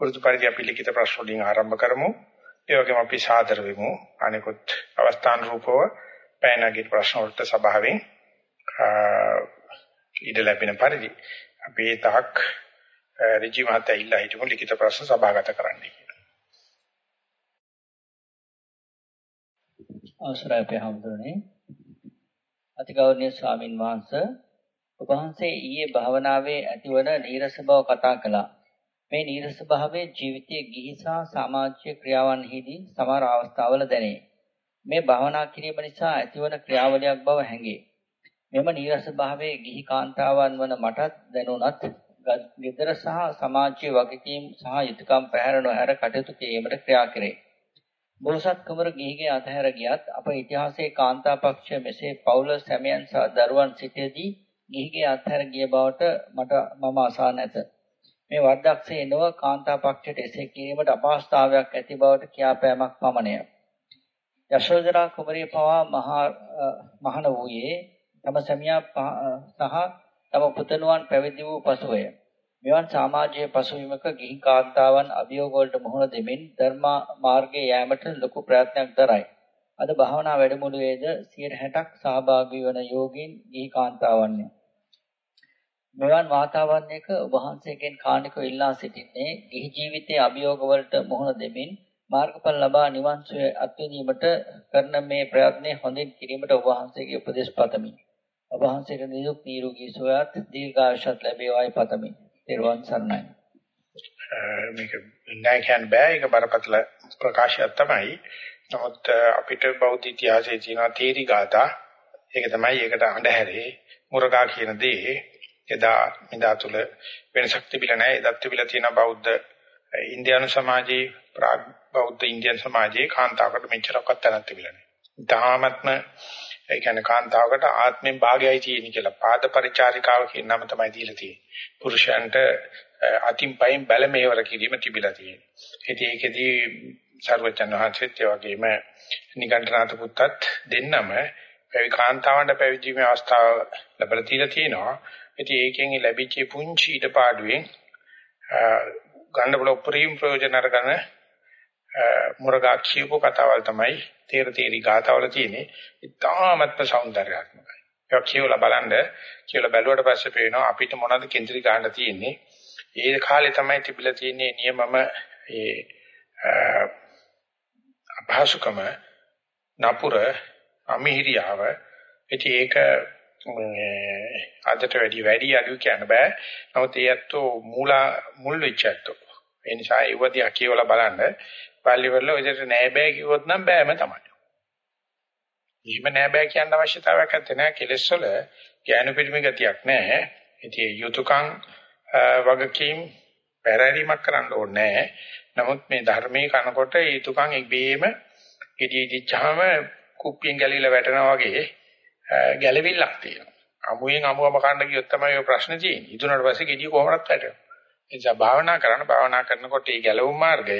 පුරුදු පරිදි අපි ලිඛිත ප්‍රශ්න වලින් ආරම්භ කරමු. ඒ වගේම අපි සාදර වෙමු. අනිකුත් අවස්ථාන රූපව පැනගිට ප්‍රශ්න වලට සභාවෙන් ඉඩ ලැබෙන පරිදි අපි තාක් ඍජු මහත්තයා ඉල්ලා හිටමු ලිඛිත ප්‍රශ්න සභාගත කරන්න කියලා. අවසරයි අපේ හැමදෙරේ. අතිගෞරවනීය ස්වාමින් වහන්සේ ඔබ වහන්සේ ඊයේ භාවනාවේ ඇතිවන නීරස බව කතා කළා. මේ නීරස භාවයේ ජීවිතයේ ගිහි සහ සමාජීය ක්‍රියාවන්හිදී සමහර අවස්ථාවල දැනේ. මේ භාවනා කිරීම නිසා ඇතිවන ක්‍රියාවලියක් බව හැඟේ. මෙම නීරස භාවයේ ගිහි කාන්තාවන් වන මටත් දැනුණත් ගෙදර සහ සමාජීය වගකීම් සහ යුතුයකම් පැහැර නොහැර කටයුතු කිරීමට ක්‍රියා කෙරේ. බෝසත් කුමර ගිහිගේ අතහැර ගියත් අප ඉතිහාසයේ කාන්තා පක්ෂ මෙසේ පවුල සැමියන් සහ දරුවන් සිටදී ගිහිගේ අත්හැර ගිය බවට මට මම අසා නැත. මේ වර්ධක්සේ නොව කාන්තා පක්ෂයට එසේ කිරීමට අපහසුතාවයක් ඇති බවට කියාපෑමක් පමණය. යශෝදරා කුමරිය පවා මහා මහණ වූයේ තම සැමියා සහ තම පුතණුවන් පැවිදි වූ පසුවය. මෙවන් සමාජයේ පසුබිමක ගිහි කාන්තාවන් අභියෝග වලට මුහුණ දෙමින් ධර්ම මාර්ගයේ යෑමට ලොකු ප්‍රයත්නයක් දරයි. අද භාවනා වැඩමුළුවේද 60ක් සහභාගී වන යෝගීන් ගිහි කාන්තාවන්ය. මෙවන් වාතාවරණයක වහන්සේගෙන් කාණිකව ඉල්ලා සිටින්නේ ගිහි ජීවිතයේ අභියෝග වලට මුහුණ දෙමින් මාර්ගඵල ලබා නිවන් සුවය අත්විඳීමට කරන මේ ප්‍රයත්නය හොඳින් කිරීමට ඔබ වහන්සේගේ උපදෙස් පතමි. ඔබ වහන්සේට නිරුක් නිරෝගී සුවයත් දීර්ඝායුෂත් ලැබේවායි පතමි. ත්වන් සරණයි. මේක නෑ කියන්න බෑ ඒක බරපතල ප්‍රකාශයක් තමයි. නමුත් අපිට බෞද්ධ ඉතිහාසයේ තියෙන තේරි ගාථා ඒක තමයි ඒකට අඬහැරේ මුරගා කියන දේ එදා මෙදා තුල වෙනසක් තිබිලා නැහැ. එදත් තිබිලා තියෙන බෞද්ධ ඉන්දියානු සමාජයේ ප්‍රාග් බෞද්ධ ඉන්දියන් සමාජයේ කාන්තාවකට මෙච්චරක්වත් තැනක් තිබිලා නැහැ. තාමත්ම ඒ කියන්නේ කාන්තාවකට ආත්මෙන් භාගයයි තියෙන කියලා පාද පරිචාරිකාව කියන නම තමයි දීලා තියෙන්නේ. පුරුෂයන්ට අතින් පයින් බැල මෙහෙවර කිරීම තිබිලා තියෙන්නේ. ඉතින් ඒකෙදී සර්වචන් වහන්සේත් ඒ වගේම නිකණ්ඨනාත පුත්තත් දෙන්නම පැවි කාන්තාවන්ට පැවිදීමේ අවස්ථාව ලැබලා තියලා තියෙනවා. ඉතින් ඒකෙන් ලැබිච්ච පුංචි ඊටපාඩුවෙන් ගන්න බල උපරිම ප්‍රයෝජන අරගෙන මුරගා කියපු කතාවල් තමයි තේර තේරි ගාතාවල තියෙන්නේ. ඉතාමත්ම సౌందర్యාත්මකයි. ඒක කියවලා බලන්න කියලා බැලුවට පස්සේ පේනවා අපිට මොනවද කේන්ද්‍රී ගන්න තියෙන්නේ. ඒ කාලේ තමයි තිබිලා තියෙන්නේ නියමම ඒ අපහසුකම නපුර අමිහිරියාව. ඉතින් ඒක අදට වැඩි වැඩි අඩු කියන්න බෑ. නමුත් ඒ ඇත්තෝ මූල මුල් වෙච්ච ඇත්තෝ. ඒ නිසා ඒවදී අකියවලා බලන්න පල්ලිවල ඔයදට නෑ බෑ කිව්වොත් නම් බෑම තමයි. එහෙම නෑ බෑ කියන්න අවශ්‍යතාවයක් නැත්තේ නෑ කෙලෙස් වල ඥාන පිළිමි ගතියක් නෑ. ඉතින් යුතුයකම් වගකීම් පැහැරීමක් කරන්න ඕනේ නෑ. නමුත් මේ ධර්මයේ කනකොට යුතුයකම් ඉබේම ඉදිච්චාම කුප්පියෙන් ගැලිලා වැටෙනා වගේ ගැළවිල්ලක් තියෙනවා. අමුයෙන් අමුවම කන්න ගියොත් තමයි ඔය ප්‍රශ්නේ තියෙන්නේ. ඉදුණාට පස්සේ gediy කොහොමවත් වැටෙනවා. ඒ නිසා භාවනා කරන භාවනා කරනකොට මේ ගැලවුම් මාර්ගය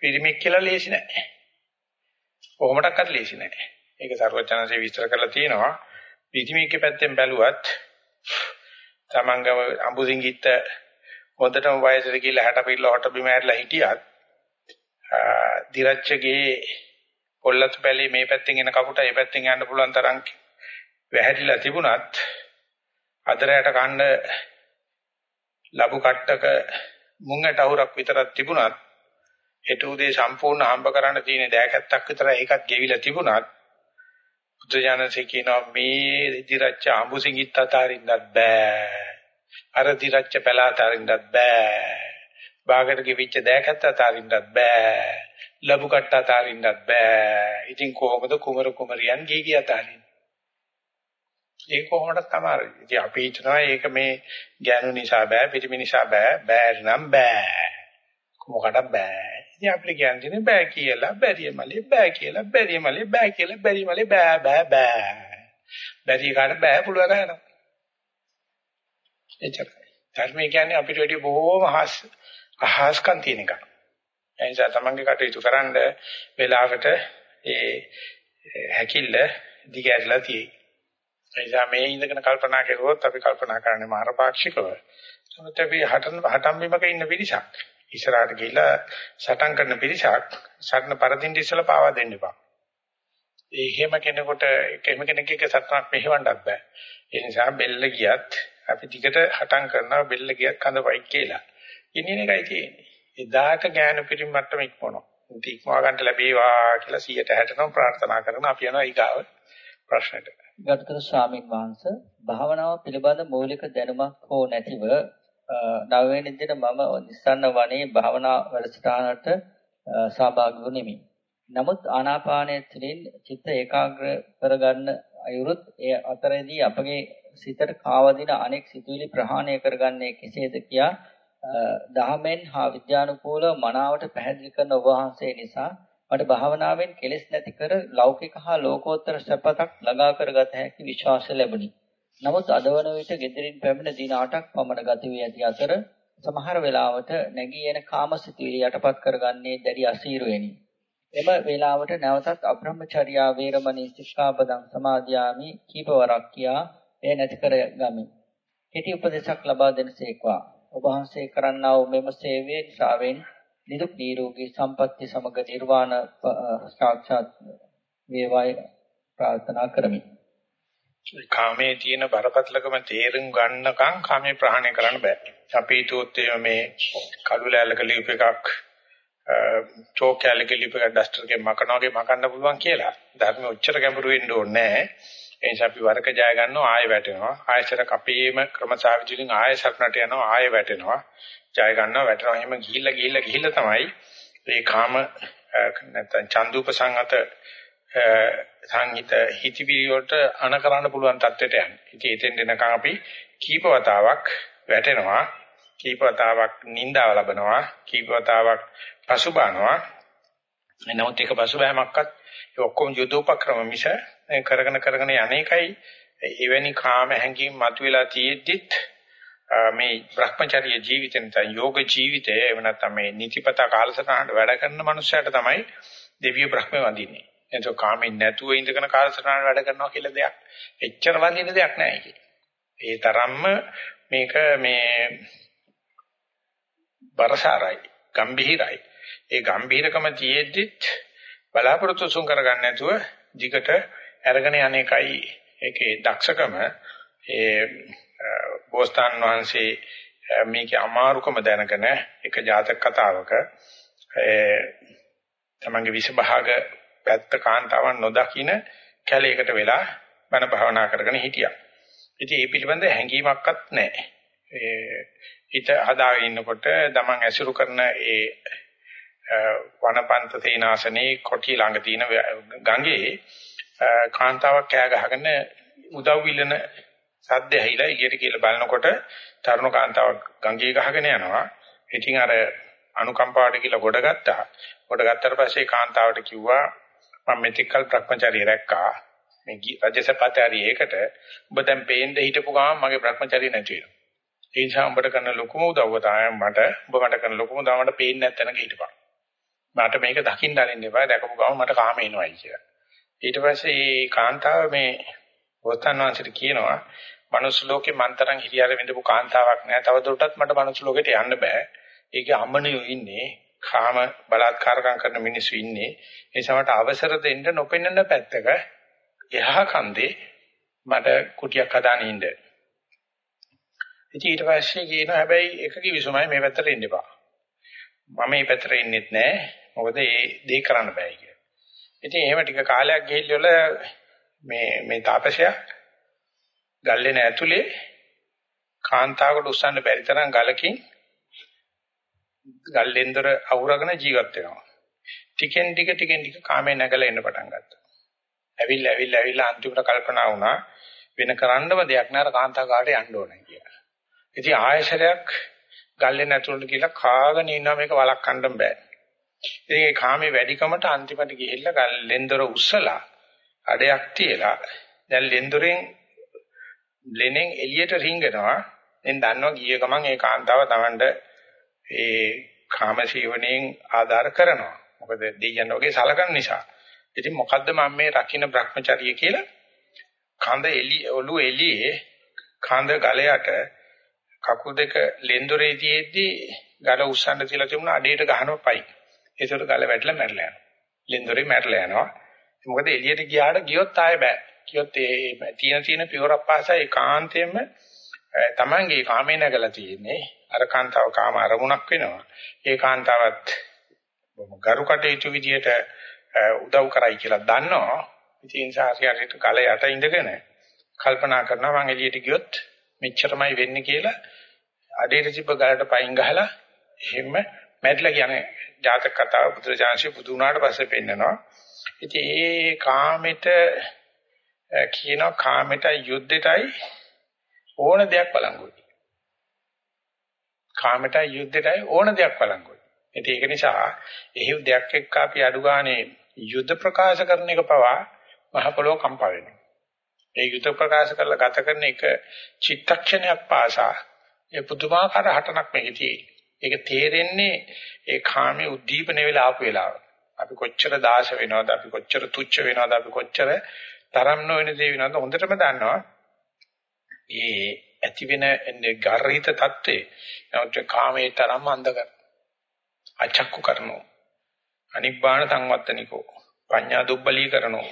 පිරිමික් කියලා ලේසි නෑ. කොහොමඩක්වත් ලේසි නෑ. ඒක සර්වඥාන්සේ විස්තර කරලා තියෙනවා. පිරිමික්ගේ පැත්තෙන් බැලුවත් තමංගම අඹුසිංගිත්ත හොඳටම වයසට ගිහිල්ලා 60 පිල්ල හොට බිම ඇරලා හිටියත් දිරච්චගේ පොල්ලත් බැලි මේ පැත්තෙන් එන කපුට ඒ පැත්තෙන් යන්න පුළුවන් තරම් වැහැදිලා තිබුණත් අදරයට කන්න ලබු කට්ටක මුංගට අහුරක් විතරක් තිබුණත් හෙට උදේ සම්පූර්ණ හම්බ කරන්න තියෙන දෑකැත්තක් විතර ඒකත් ගෙවිලා තිබුණත් බුදුජානසී කියනවා මේ ඉදිරච්ච අඹුසිඟිත් අතාරින්නත් බෑ. අර දිරච්ච පැල අතාරින්නත් බෑ. බාගට ගෙවිච්ච දෑකැත්ත අතාරින්නත් බෑ. ලබු කට්ට අතාරින්නත් බෑ ඉතින් කොහොමද කුමර කුමරියන් ගිහි ගිය අතාරින්නේ ඒක කොහොමද තමයි. ඉතින් අපි හිතනවා ඒක මේ ඥානු නිසා බෑ, පිටිමි නිසා බෑ, බෑ නම් බෑ. මොකටද බෑ. ඉතින් අපිට කියන්නේ බෑ කියලා, බැරිය මලේ බෑ කියලා, බැරිය මලේ බෑ කියලා, බැරි මලේ බෑ බෑ බෑ. බැරි කාට බෑ පුළුවන් ගන්නවා. එච්චරයි. ධර්මය කියන්නේ අපිට වැඩි බොහෝම හස් අහස්කම් තියෙන එකක්. ඒ නිසා තමන්ගේ කටයුතු කරන්න වෙලාවට ඒ හැකිල්ල දිගහැරලා තියෙයි. එනිසා මේ ඉඳගෙන කල්පනා කරුවොත් අපි කල්පනා කරන්නේ මාරපාක්ෂිකව. නමුත් අපි හටන හටම් බිමක ඉන්න පිරිසක්. ඉස්සරහට ගිහිල්ලා සටන් කරන පිරිසක් සටන පරදින්න ඉස්සලා පාවා දෙන්න එපා. ඒ හැම කෙනෙකුට හැම කෙනෙක් එක්ක සටනක් මෙහෙවන්නත් බෑ. ඒ නිසා බෙල්ල ගියත් අපි ටිකට හටම් කරනවා බෙල්ල ගියත් කඳපයි කියලා. ඉන්නේ එකයි තියෙන්නේ. එදාට ඥාන පිරිම මට්ටම ඉක්මනවා. ඉක්මවා ගන්න ලැබේවා කියලා 160ටම ප්‍රාර්ථනා කරන අපි යනවා ඊගාව ප්‍රශ්නෙට. ගරුතර ස්වාමීන් වහන්සේ භාවනාව පිළිබඳ මූලික දැනුමක් හෝ නැතිව නවවෙනි දින මම නිස්සන්න වනේ භාවනා වැඩසටහනට සහභාගී වුනිමි. නමුත් ආනාපානය තුළින් චිත්ත ඒකාග්‍ර කරගන්න අයුරුත් ඒ අතරේදී අපගේ සිතට කාවදින අනෙක් සිතුවිලි ප්‍රහාණය කරගන්නේ කෙසේද කියා දහමෙන් හා විද්‍යානුකූල මනාවට පැහැදිලි කරන ඔබ වහන්සේ නිසා මට භාවනාවෙන් කෙලෙස් නැති කර ලෞකික හා ලෝකෝත්තර සැපතක් ළඟා කරගත හැකි විශ්වාසය ලැබුණි. නමුත් අද වන විට gedirin පැමිණ දින 8ක් පමණ ගත වී ඇති අතර සමහර වෙලාවට නැගී එන කාමසිතුවිලි යටපත් කරගන්නේ දැඩි අසීරුවෙනි. එම වේලාවට නැවතත් අබ්‍රහ්මචර්යා වේරමණී ශික්ෂාපදං සමාදියාමි කීපවරක් කියා එය නැති කර ගමි. කෙටි උපදේශක් ලබා දෙනසේක්වා. ඔබ වහන්සේ කරන්නා වූ මෙම සේවයේ ශ්‍රාවෙන් නිදුක් නිරෝගී සම්පත්‍ය සමග නිර්වාණ සාක්ෂාත් වේවායි ප්‍රාර්ථනා කරමි. කාමයේ තියෙන බරපතලකම තේරුම් ගන්නකම් කාමයේ ප්‍රහාණය කරන්න බෑ. අපි හිතුවොත් මේ කළු ලෑල්ලක ලියුප එකක් චෝක් කැලක ලියුප එකක් ඩස්ටර් එකෙන් මකනවා වගේ මකන්න පුළුවන් කියලා. ධර්ම උච්චර ගැඹුරු වෙන්න ඕනේ නෑ. ඒ නිසා අපි වරක ජය ගන්නවා ආයෙ වැටෙනවා. ආයෙසර කපේම ක්‍රමසාවිචිලින් ආයෙ සක්නට යනවා ආයෙ වැටෙනවා. ජය ගන්නවා වැටෙනවා. එහෙම ගිහිල්ලා ගිහිල්ලා ගිහිල්ලා තමයි මේ කාම නැත්නම් චන්දුපසංගත සංහිත හිතවිලි වලට අන කරන්න පුළුවන් තත්ත්වයට යන්නේ. ඉතින් එතෙන් දෙනකන් අපි කීප වතාවක් වැටෙනවා. කීප වතාවක් නිന്ദාව ලබනවා. කීප වතාවක් පසුබානවා. එනමුත් ඒක පසුබෑමක්වත් ඒ ඔක්කොම යුදෝපක්‍රම මිස කරගෙන කරගෙන යන්නේකයි එවැනි කාම හැඟීම් මතුවලා තියෙද්දිත් මේ Brahmacharya ජීවිතේ නැත්නම් යෝග ජීවිතේ එහෙම නැත්නම් මේ නිතිපත කාලසටහනට වැඩ කරන මනුස්සයට තමයි දෙවිය බ්‍රහ්ම වඳින්නේ. එතකොට කාමෙන් නැතුව ඉඳගෙන කාලසටහනට වැඩ කරනවා කියලා දෙයක් එච්චර වඳින්න දෙයක් නැහැ ඒකේ. ඒ තරම්ම මේක මේ බරසාරයි, ගම්භීරයි. ඒ ගම්භීරකම තියෙද්දිත් බලාපොරොත්තු සුන් කරගන්න නැතුව jigට අරගෙන යන්නේකයි ඒකේ දක්ෂකම ඒ බෝසතාන් වහන්සේ මේකේ අමාරුකම දැනගෙන එක ජාතක කතාවක ඒ තමන්ගේ විසභාග පැත්ත කාන්තාවන් නොදකින කැලේකට වෙලා බණ භාවනා කරගෙන හිටියා. ඉතින් ඒ පිළිබඳ හැඟීමක්වත් නැහැ. ඒ හිත හදාගෙන ඉන්නකොට තමන් ඇසුරු කරන ඒ වනපන්ත තේනාසනේ කොටි ළඟ තියෙන ගඟේ කාන්තාවක් කෑ ගහගෙන උදව් විලන සද්ද ඇහිලා එළියට කියලා බලනකොට තරුණ කාන්තාවක් ගඟේ ගහගෙන යනවා. ඉතින් අර අනුකම්පාවට කියලා ගොඩ ගත්තා. ගොඩ ගත්තට පස්සේ කාන්තාවට කිව්වා මම මෙතිකල් භ්‍රමචාරී රැක්කා. මේ රජසපතාරී ඒකට ඔබ දැන් පේන්න හිටපු ගමන් මගේ භ්‍රමචාරී නැති වෙනවා. ඒ නිසා උඹට කරන ලොකුම උදව්ව තමයි මට ඔබ මට කරන ලොකුම උදව්ව මට පේන්නේ නැත්නම් හිටපන්. මට මේක දකින්න අරින්න එපා. දැකපු ගමන් මට කාම එනවයි කියලා. ඊට පස්සේ මේ කාන්තාව මේ බෝසතාන් වහන්සේට කියනවා මනුස්ස ලෝකේ මන්තරන් හිරියාර විඳපු කාන්තාවක් නෑ. තව දුරටත් මට මනුස්ස ලෝකෙට යන්න බෑ. ඒකේ අම්මනියෝ ඉන්නේ. කාම බලාත්කාරකම් කරන මිනිස්සු ඉන්නේ. ඒ සමට අවසර දෙන්න නොපෙන්නන පැත්තක එහා කන්දේ මට කුටියක් හදාගෙන ඉන්න. ඉතින් ඊට පස්සේ කියනවා හැබැයි එක කිවිසුමයි මේ පැත්තට එන්න එපා. මම මේ පැත්තට එන්නෙත් නෑ. මොකද ඒ දේ කරන්න බෑ කියලා. ඉතින් එහෙම ටික කාලයක් ගිහිල්ලා මේ මේ තාපසයා ගල්ලේන ඇතුලේ කාන්තාවකට උස්සන්න බැරි තරම් ගලකින් ගල්ලෙන්දර අවුරගෙන ජීවත් වෙනවා. ටිකෙන් ටික ටිකෙන් ටික කාමේ නැගලා එන්න පටන් ගත්තා. ඇවිල්ලා ඇවිල්ලා ඇවිල්ලා අන්තිමට කල්පනා වුණා වෙන කරන්නම දෙයක් නෑ අර කාන්තාවකට යන්න ඕනේ කියලා. ඉතින් ආයශරයක් ගල්ලෙන් ඇතුළට ගිහලා කාගෙන ඉන්නවා මේක වළක්වන්න බෑ. ඉතින් ඒ කාමේ වැඩිකමට අන්තිමට ගිහිල්ලා ගල්ලෙන්දර උස්සලා අඩයක් තියලා දැන් ලෙන්දරෙන් ලෙනෙන් එළියට රිංගනවා. දැන් දන්නවා ගිය ගමන් ඒ කාන්තාව Tamanට ඒ කාම සීවණයෙන් ආධාර කරනවා. මොකද දෙයයන් වගේ සලකන නිසා. ඉතින් මොකද්ද මම මේ රකින්න Brahmacharya කියලා? කඳ එළි ඔළු එළියේ කඳ ගලයට කකුල් දෙක ලෙන්දොරේ තියෙද්දී ගල උස්සන්න තියලා තිබුණා අඩේට ගහනවා පයි. ඒකට ගල වැටලා මැරලා යනවා. ලෙන්දොරේ මැරලා යනවා. මොකද එළියට ගියාට ගියොත් ආයෙ බෑ. කියොත් ඒ තියෙන තියෙන පියවරක් පාසා ඒකාන්තයෙන්ම තමන්ගේ කාමේ නැගලා තියෙන්නේ අර කාන්තාව කාම අරමුණක් වෙනවා ඒ කාන්තාවත් ගරු කටයුතු විදියට උදව් කරයි කියලා දන්නවා ඉතින් සාහසියට කල යට ඉඳගෙන කල්පනා කරනවා මං එළියට ගියොත් මෙච්චරමයි වෙන්නේ කියලා අඩේට තිබ්බ ගලට පයින් ගහලා එහෙම මැරිලා කියන්නේ ජාතක කතාව බුදුරජාණන්සේ බුදු වුණාට පස්සේ පෙන්නනවා ඉතින් ඒ කාමෙට කියනවා කාමෙට යුද්ධෙටයි ඕන දෙයක් බලංගුයි. කාමෙට යුද්ධෙටයි ඕන දෙයක් බලංගුයි. ඉතින් ඒක නිසා එහෙව් දෙයක් එක්ක අපි අඩු ගානේ යුද්ධ ප්‍රකාශ කරන එක පවා මහ පොළොව කම්පා වෙනවා. ඒ යුද්ධ ප්‍රකාශ කරලා ගත කරන එක චිත්තක්ෂණයක් පාසා ඒ පුදුමාකාර හටනක් මේකේ තියෙන්නේ. ඒක තේරෙන්නේ ඒ කාමයේ උද්දීපන වෙලා ආපු වෙලාව. අපි කොච්චර දාශ වෙනවද අපි කොච්චර තුච්ච වෙනවද අපි කොච්චර තරම් නොවන දේ වෙනවද හොඳටම දන්නවා. ඒ ඇති වෙන ගර්හිත தત્ත්වේ නමුත් කාමයේ තරම් අන්ධ කර. අචක්කු කරනෝ. අනිබ්බාන සංවත්තනිකෝ. පඤ්ඤා දුබ්බලී කරනෝ.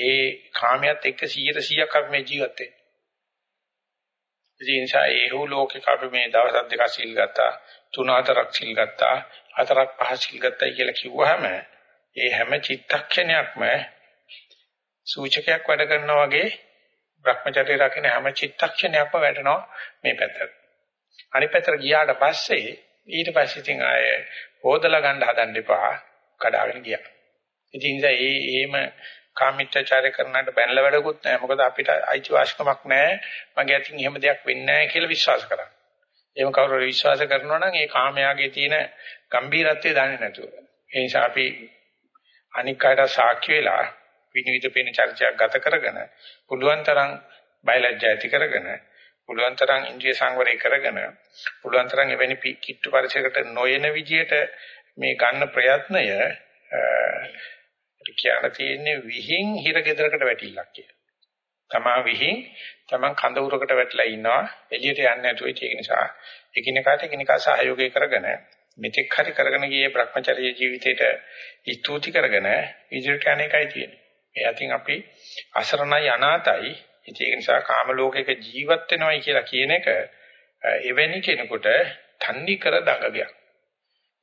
ඒ කාමයට එක්ක 100 100ක් අපි මේ ජීවත් වෙන්නේ. ඒ නිසා ඒ හෝ ලෝකෙක අපි මේ දවස් දෙකක් සිල් ගත්තා, තුන හතරක් සිල් ගත්තා, හතරක් පහ සිල් ගත්තා කියලා කිව්වහම ඒ හැම චිත්තක්ෂණයක්ම සූචකයක් වැඩ කරනවා වගේ Brahmacharya රකින්න හැම චිත්තක්ෂණයක්ම වැටෙනවා මේ පැත්තට. අනිත් පැත්තට ගියාට පස්සේ ඊට පස්සේ ඉතින් ආය හොදලා ගන්න හදන්න එපා කඩාගෙන ගියා. ඉතින් ඒ එහෙම කාමීත්‍යචාරය කරනාට බැනලා වැඩකුත් නැහැ. මොකද අපිට අයිතිවාසිකමක් නැහැ. මගේ අතින් එහෙම දෙයක් වෙන්නේ නැහැ කියලා විශ්වාස කරා. එහෙම කවුරු හරි විශ්වාස කරනවා නම් ඒ කාමයාගේ තියෙන ගම්භීරත්වය දන්නේ නැතුව. ඒ නිසා අපි අනික් අයට සාක්ෂි වෙලා විනිවිද පේන චර්චයක් ගත කරගෙන පුළුවන් තරම් බයලජ්ජා ඇති කරගෙන පුළුවන් තරම් ඉන්ද්‍රිය සංවරය කරගෙන පුළුවන් තරම් එවැනි කිට්ටු පරිසරයකට නොයන විදියට මේ ගන්න ප්‍රයත්නය කියන තියෙන්නේ විහිං හිර ගෙදරකට වැටිල්ලක් කියලා. තමා විහිං තමන් කඳ උරකට වැටලා ඉන්නවා එළියට යන්නේ නැතුව ඒක නිසා එකිනෙකාට එකිනෙකා සහයෝගය කරගෙන මෙතෙක් හරි කරගෙන ගියේ Brahmacharya ජීවිතේට ස්තුති කරගෙන ඉදිරියට යන එකයි තියෙන්නේ. ඒ අතින් අපි අසරණයි අනාතයි. ඒක නිසා කාම ලෝකයක ජීවත් වෙනවයි කියලා කියන එක එවැනි කෙනෙකුට තන්නේ කර දඟගයක්.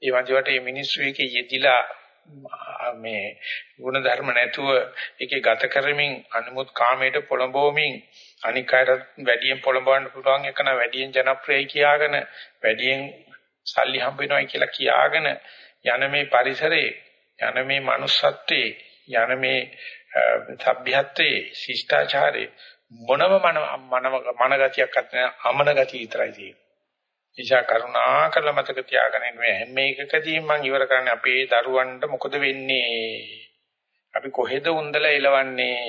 ඒ වගේට මේ මිනිස්සු එකේ යෙදිලා මේ ගුණ ධර්ම නැතුව ඒකේ ගත කරමින් අනුමුත් කාමයට පොළඹවමින් අනික් අයට වැඩියෙන් පොළඹවන්න පුළුවන් එකන වැඩියෙන් ජනප්‍රියයි කියාගෙන වැඩියෙන් සල්ලි හම්බ වෙනවයි කියලා කියාගෙන යන මේ පරිසරේ යන මේ manussත්වයේ යන මේ සભ્યත්වයේ ශිෂ්ටාචාරයේ මොනම මන මන ගතියක්වත් නැහැ අමන ගතිය විතරයි තියෙන්නේ. ඉෂා කරුණා කරලා මතක තියාගන්න මේ හැම එකකදීම මම ඉවර කරන්නේ අපේ දරුවන්ට මොකද වෙන්නේ? අපි කොහෙද උන්දලා එලවන්නේ?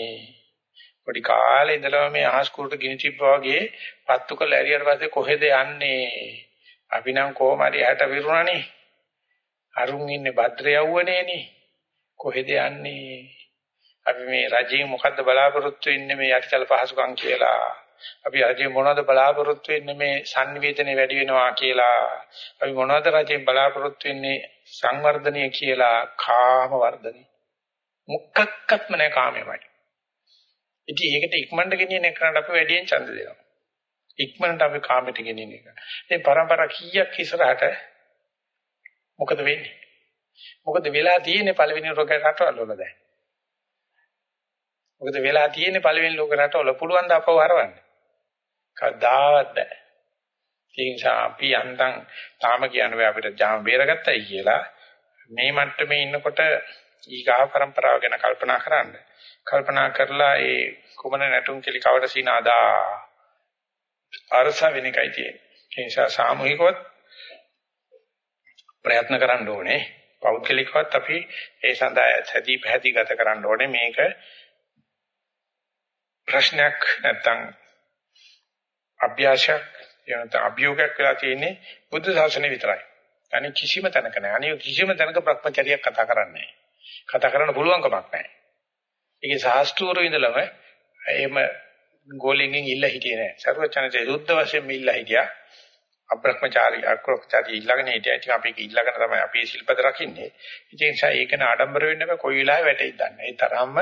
පොඩි කාලේ ඉඳලා මේ අහස් කුරට ගිනි තිබ්බා වගේ පත්තු කළ ඇරියට පස්සේ කොහෙද යන්නේ? අපි නම් කොහොම හරි ඇහැට විරුණානේ. අරුන් ඉන්නේ භද්‍ර යවුවනේනේ. කොහෙද යන්නේ? අපි මේ රජයෙන් මොකද්ද බලාපොරොත්තු වෙන්නේ මේ යටිතල පහසුකම් කියලා. අපි රජයෙන් මොනවද බලාපොරොත්තු වෙන්නේ මේ sannivedanaye වැඩි වෙනවා කියලා. අපි මොනවද රජයෙන් බලාපොරොත්තු වෙන්නේ සංවර්ධනය කියලා කාම වර්ධනය. මුක්කක්කත්ම නැහැ කාමයමයි. ඉතින් ඒකට ඉක්මනට ගෙනියන එකට අපි වැඩියෙන් ඡන්ද දෙනවා. ඉක්මනට අපි කාමයට ගෙනියන එක. මේ પરම්පරා කීයක් ඉස්සරහට මොකද වෙන්නේ? මොකද වෙලා තියෙන්නේ පළවෙනි රෝග රටවල වල දැන්. මොකද වෙලා තියෙන්නේ පළවෙනි ලෝක රටවල පුළුවන් ද අපව හරවන්න. කවදාවත් බෑ. ඒ නිසා අපි අන්තම් තාම කියන්නේ අපිට ජාම බේරගත්තයි කියලා මේ මට්ටමේ ඉන්නකොට ඊගා પરම්පරාව ගැන කල්පනා කරන්න. කල්පනා කරලා ඒ කුමන නැටුම් කෙලි කවට සීනාදා අරස වෙන එකයි තියෙන්නේ. ඒ නිසා සාමූහිකවත් ප්‍රයත්න කරන්න ඕනේ. පෞද්ගලිකවත් අපි ඒ සඳහා සැදී පැහැදී ගත කරන්න ඕනේ. මේක ප්‍රශ්නයක් නැත්තම් අභ්‍යාසයක් එනත අභියෝගයක් වෙලා තියෙන්නේ බුද්ධ ශාසනය විතරයි. අනික කිසිම තැනක නැහැ. අනික කිසිම තැනක භ්‍රමචර්යයක් කතා කරන්නේ නැහැ. කතා කරන්න පුළුවන් කමක් නැහැ. ඒකේ සාස්ත්‍රූර ඉඳලම එහෙම ගෝලෙන්ගෙන් ඉල්ල හිටියේ නැහැ. සර්වචනසේ යුද්ධ වශයෙන් ඉල්ල හිටියා. අබ්‍රහ්මචාරී අක්‍රෝක්චාරී ඊළඟන හිටියා. ඉතින් අපි ඊළඟන තමයි අපි ශිල්පද රකින්නේ. ඉතින් ඒ නිසා ඒක න ආඩම්බර වෙන්න බෑ කොයි වෙලාවෙ වැටෙයිද දන්නේ. ඒ තරම්ම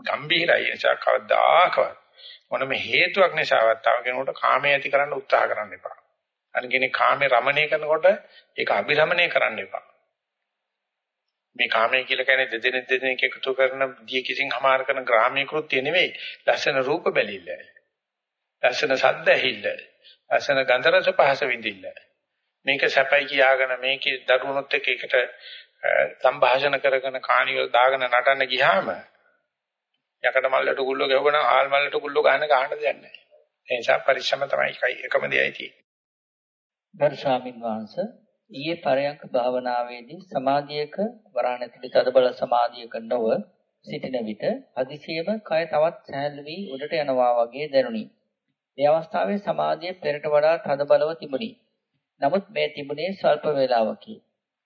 ගම්බීරයි. ඒ නිසා කවදාකවත් මොනම හේතුවක් නිසාවත් තව කෙනෙකුට කාමයේ ඇති කරන්න උත්සාහ කරන්න එපා. අනිත් කාමේ රමණය කරනකොට ඒක අභිරමණය කරන්න එපා. මේ කාමයේ කියලා කියන්නේ දෙදෙනෙක් දෙදෙනෙක් එකතු කරන දිය කිසිං හමාර කරන ග්‍රාමීය කෘත්‍ය නෙවෙයි. ලස්සන රූප බැලිල්ල. ලස්සන ශබ්ද ඇහිල්ල. ලස්සන ගන්ධ රස පහස විඳින්න. මේක සැපයි කියාගෙන මේකේ දරුණොත් එක්ක එකට සංഭാෂණ කරගෙන කාණිවල දාගෙන නටන්න ගියාම යකඩ මල්ලට ගුල්ලෝ ගැහුවනම් ආල් මල්ලට ගුල්ලෝ ගහන ගහන්න දෙයක් නැහැ. ඒ නිසා පරිශ්‍රම තමයි එකම දෙයයි තියෙන්නේ. ගරු ස්වාමින් වහන්සේ ඊයේ පරයන්ක භාවනාවේදී සමාධියක වරණතිලි තදබල සමාධියක නොව සිටින විට අදිසියම කය තවත් සැහැල්ලු වී උඩට යනවා වගේ දැනුනි. මේ අවස්ථාවේ සමාධිය පෙරට වඩා තද බලව තිබුණි. නමුත් මේ තිබුණේ ස්වල්ප වේලාවකි.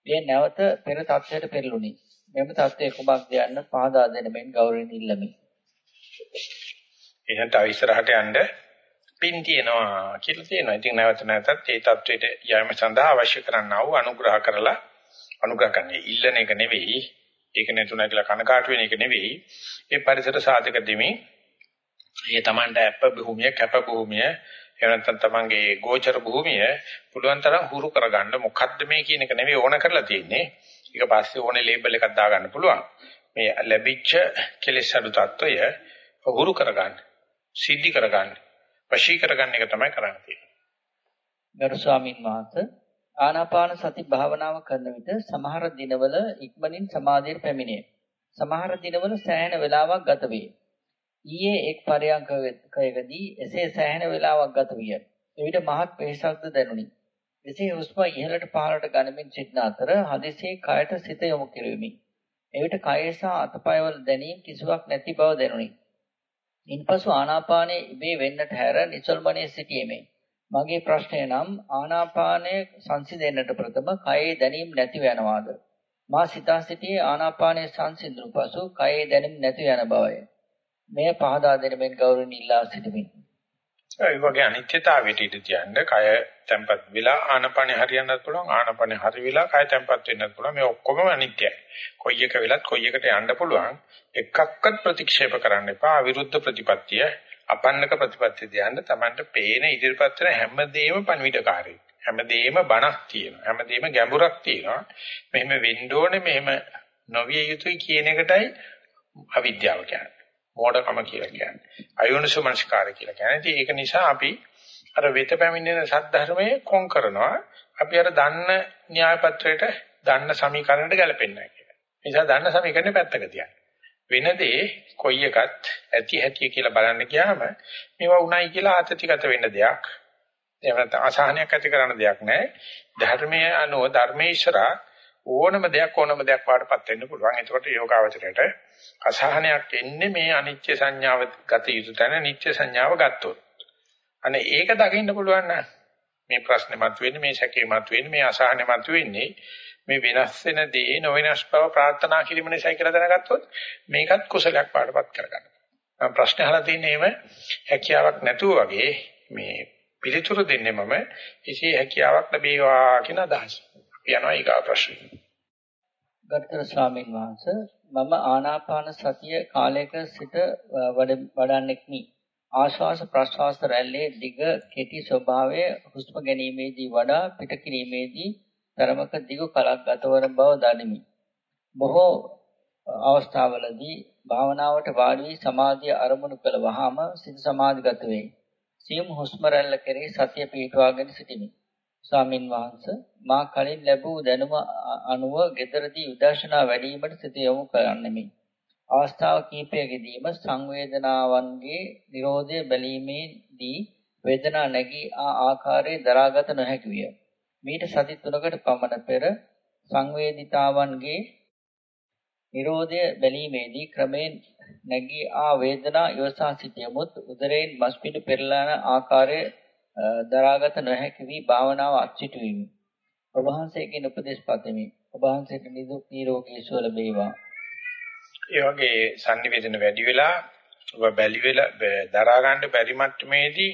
මේ නැවත පෙර තත්ත්වයට පෙරළුණි. මෙම තත්ත්වයේ කුමක්ද යන්න පහදා දෙන මෙන් ගෞරවයෙන් ඉල්ලමි. එහෙනම් තව ඉස්සරහට යන්න පින් තියෙනවා කියලා තියෙනවා. ඉතින් නැවත නැවතත් ඒ தത്വෙට යෑම සඳහා අවශ්‍ය කරන්නා වූ අනුග්‍රහ කරලා අනුග්‍රහ කරන්නේ ඉල්ලන එක නෙවෙයි. ඒක නෙතුණා කියලා කනකාට වෙන එක නෙවෙයි. ඒ පරිසර සාධක දෙමින් ඒ Tamanට අප භූමිය, කැප භූමිය, එහෙම නැත්නම් Tamanගේ ගෝචර භූමිය පුළුවන් තරම් හුරු කරගන්න මොකද්ද මේ කියන එක නෙවෙයි ඕන කරලා තියෙන්නේ. ඒක පස්සේ ඕනේ ලේබල් එකක් දාගන්න පුළුවන්. මේ ලැබිච්ච කෙලෙස් අඩු తত্ত্বය හුරු කරගන්න, සිද්ධි කරගන්න, වශී කරගන්න එක තමයි කරන්න තියෙන්නේ. ගරු ස්වාමින් වහන්සේ ආනාපාන සති භාවනාව කරන විට සමහර දිනවල ඉක්මනින් සමාධියට පැමිණේ. සමහර දිනවල සෑහෙන වේලාවක් ගත වේ. ඊයේ එක් පරයන්කයකදී එසේ සෑහෙන වේලාවක් ගත විය. එවිට මහත් වෙහසක්ද දැනුනි. එසේ හුස්ම ඉහළට පහළට ගනිමින් සිටන අතර හදිසියේ කයට සිත යොමු කෙරෙමි. එවිට කය සහ අතපයවල දැනීම් කිසිවක් නැති බව දැනුනි. ඉන්පසු ආනාපානයේ ඉබේ වෙන්නට හැර නිසල්මනේ සිටීමේ මගේ ප්‍රශ්නය නම් ආනාපානය සංසිඳෙන්නට ප්‍රථම කයේ දැනීම් නැතිව යනවාද? මා සිතා සිටියේ ආනාපානයේ සංසිඳුණු පසු කයේ දැනීම් නැති යන බවය. මෙය පහදා දෙන මෙන් ගෞරවයෙන් ඉල්ලා සිටිමි. ඒ වගේ අනිත්‍යතාවයට ඉඳ තියන්න කය තැම්පත් වෙලා ආනපනේ හරියන්නත් පුළුවන් ආනපනේ හරි වෙලා කය තැම්පත් වෙන්නත් පුළුවන්. මේ ඔක්කොම අනිත්‍යයි. කොයි එක වෙලත් කොයි එකට යන්න පුළුවන්. එකක්වත් ප්‍රතික්ෂේප කරන්න එපා. අවිරුද්ධ ප්‍රතිපත්තිය අපන්නක ප්‍රතිපත්තිය දයන්න Tamanට පේන ඉදිරිපත් වෙන හැමදේම පණවිඩකාරී හැමදේම බණක් තියෙනවා. හැමදේම ගැඹුරක් තියෙනවා. මෙහෙම වෙන්න ඕනේ මෙහෙම නොවිය යුතුයි කියන එකටයි අවිද්‍යාව කියන්නේ. මෝඩකම කියලා කියන්නේ. අයෝනිසෝමනස්කාරය කියලා කියන්නේ. ඉතින් ඒක නිසා අපි අර වෙත පැමිණෙන සද්ධර්මයේ කොන් කරනවා. අපි අර දන්න න්‍යාය පත්‍රයට දන්න සමීකරණයට ගැලපෙන්නේ නැහැ කියලා. ඒ නිසා දන්න සමීකරණේ පැත්තක තියන්න. වෙන දේ කොයි එකත් ඇති හැටි කියලා බලන්න ගියාම මේවා උණයි කියලා ආතතිගත වෙන්න දෙයක්. එහෙම නැත්නම් අසහනයක් ඇති කරන දෙයක් නැහැ. ධර්මයේ අනුව ධර්මේශ්වරා ඕනම දෙයක් ඕනම දෙයක් වාටපත් වෙන්න පුළුවන්. එතකොට යෝගාවචරයට අසහනයක් එන්නේ මේ අනිත්‍ය සංඥාව ගත යුතු තැන නිත්‍ය සංඥාව ගත්තොත්. අනේ ඒක දකින්න පුළුවන් නම් මේ ප්‍රශ්නේ මතුවෙන්නේ මේ සැකේ මතුවෙන්නේ මේ අසහනේ මතුවෙන්නේ මේ වෙනස් වෙන දේ නොවෙනස් බව ප්‍රාර්ථනා කිරීම නිසා කියලා දැනගත්තොත් මේකත් කුසලයක් පාඩපත් කරගන්න. මම ප්‍රශ්න අහලා තින්නේ එහෙම හැකියාවක් නැතුව වගේ මේ පිළිතුරු දෙන්නේ මම එසේ හැකියාවක් ලැබේවා කියන අදහස. අපි යනවා ඊගා ප්‍රශ්නෙට. ගරුතර ස්වාමීන් වහන්සේ මම ආනාපාන සතිය කාලයක සිට වඩන්නෙක්මි. ආශ්වාස ප්‍රශ්වාස රැල්ලේ දිග කෙටි ස්වභාවය හුස්ම ගැනීමේදී වඩා පිට කිරීමේදී තරමක දිගු කලක් ගතවන බව දනිමි. බොහෝ අවස්ථාවලදී භාවනාවට වාඩි වී සමාධිය අරමුණු කළ වහාම සිත සමාධිගත වේ. සියුම් හුස්ම රැල්ල කෙරෙහි සතිය පිහිටුවාගෙන සිටිමි. ස්වාමින් වහන්සේ මා කලින් ලැබූ දැනුම අනුව gederදී විදර්ශනා වැඩිවීමට සිත යොමු කරන්නෙමි. අවස්ථාව කිහිපයකදීම සංවේදනාවන්ගේ Nirodha බැලීමේදී වේදනා නැගී ආ ආකාරයේ දරාගත නොහැකි විය. මීට සති තුනකට පමණ පෙර සංවේදිතාවන්ගේ Nirodha බැලීමේදී ක්‍රමෙන් නැගී ආ වේදනා ඉවසා සිටියමුත් උදරයෙන් මස්පිඩු පෙරලන ආකාරයේ දරාගත නොහැකි වී භාවනාව අත්සිටුවීමි. ඔබ වහන්සේගෙන් උපදෙස් පතමි. ඔබ වහන්සේට නිදුක් නිරෝගී සුව ලැබේවා. ඒ වගේ sannivedana වැඩි වෙලා බැලි වෙලා දරා ගන්න බැරි මට්ටමේදී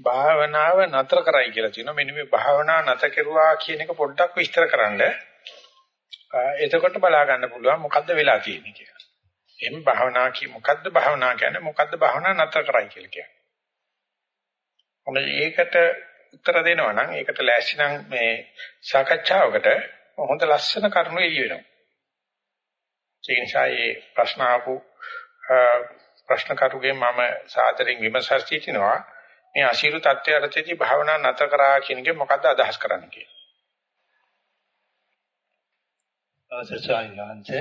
භාවනාව නතර කරයි කියලා තියෙනවා. මෙන්න මේ භාවනාව නතර කෙරුවා කියන එක පොඩ්ඩක් විස්තර කරන්න. එතකොට බලා ගන්න පුළුවන් මොකද්ද වෙලා තියෙන්නේ කියලා. එහෙනම් භාවනා කිය මොකද්ද භාවනා කියන්නේ මොකද්ද භාවනා නතර කරයි කියලා කියන්නේ. මොකද ඒකට උත්තර දෙනවා නම් ඒකට ලෑස්ති නම් මේ සාකච්ඡාවකට හොඳ ලස්සන කරුණු එළි වෙනවා. ඒ නිසා මේ ප්‍රශ්න ආපු ප්‍රශ්න කරුගේ මම සාදරයෙන් විමසා සිටිනවා මේ අශීරු තත්ත්වයටදී භාවනා නැතර කරා කියන එක මොකද්ද අදහස් කරන්නේ කියලා. අවසරසාරිනාංශ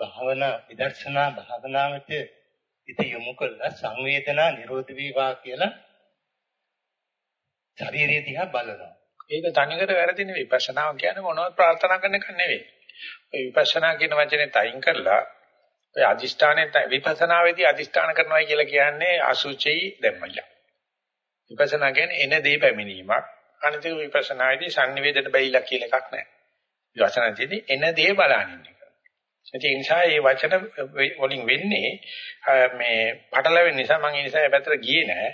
භාවනා විදර්ශනා භාවනාවට ඉත යොමු කළා සංවේදනා නිරෝධ වේවා කියලා ශරීරය දිහා බලනවා. ඒක තනිකර වැරදි නෙවෙයි. විපස්සනාව කියන්නේ මොනවද ප්‍රාර්ථනා කරන එක නෙවෙයි. ඔය විපස්සනා කියන වචනේ තයින් කරලා ඔය අදිෂ්ඨානේ විපස්සනාවේදී අදිෂ්ඨාන කරනවා කියලා කියන්නේ අසුචි දැම්මලා. විපස්සනා කියන්නේ එන දේ පැමිණීමක්. අනිත් එක විපස්සනාවේදී sannivedana බැයිලා කියලා එකක් නැහැ. විපස්සනාවේදී එන දේ බලනින්න එක. ඒ නිසා මේ වචන වලින් වෙන්නේ මේ පටලැවෙන නිසා මම ඒ නිසා ඒ පැත්තට ගියේ නැහැ.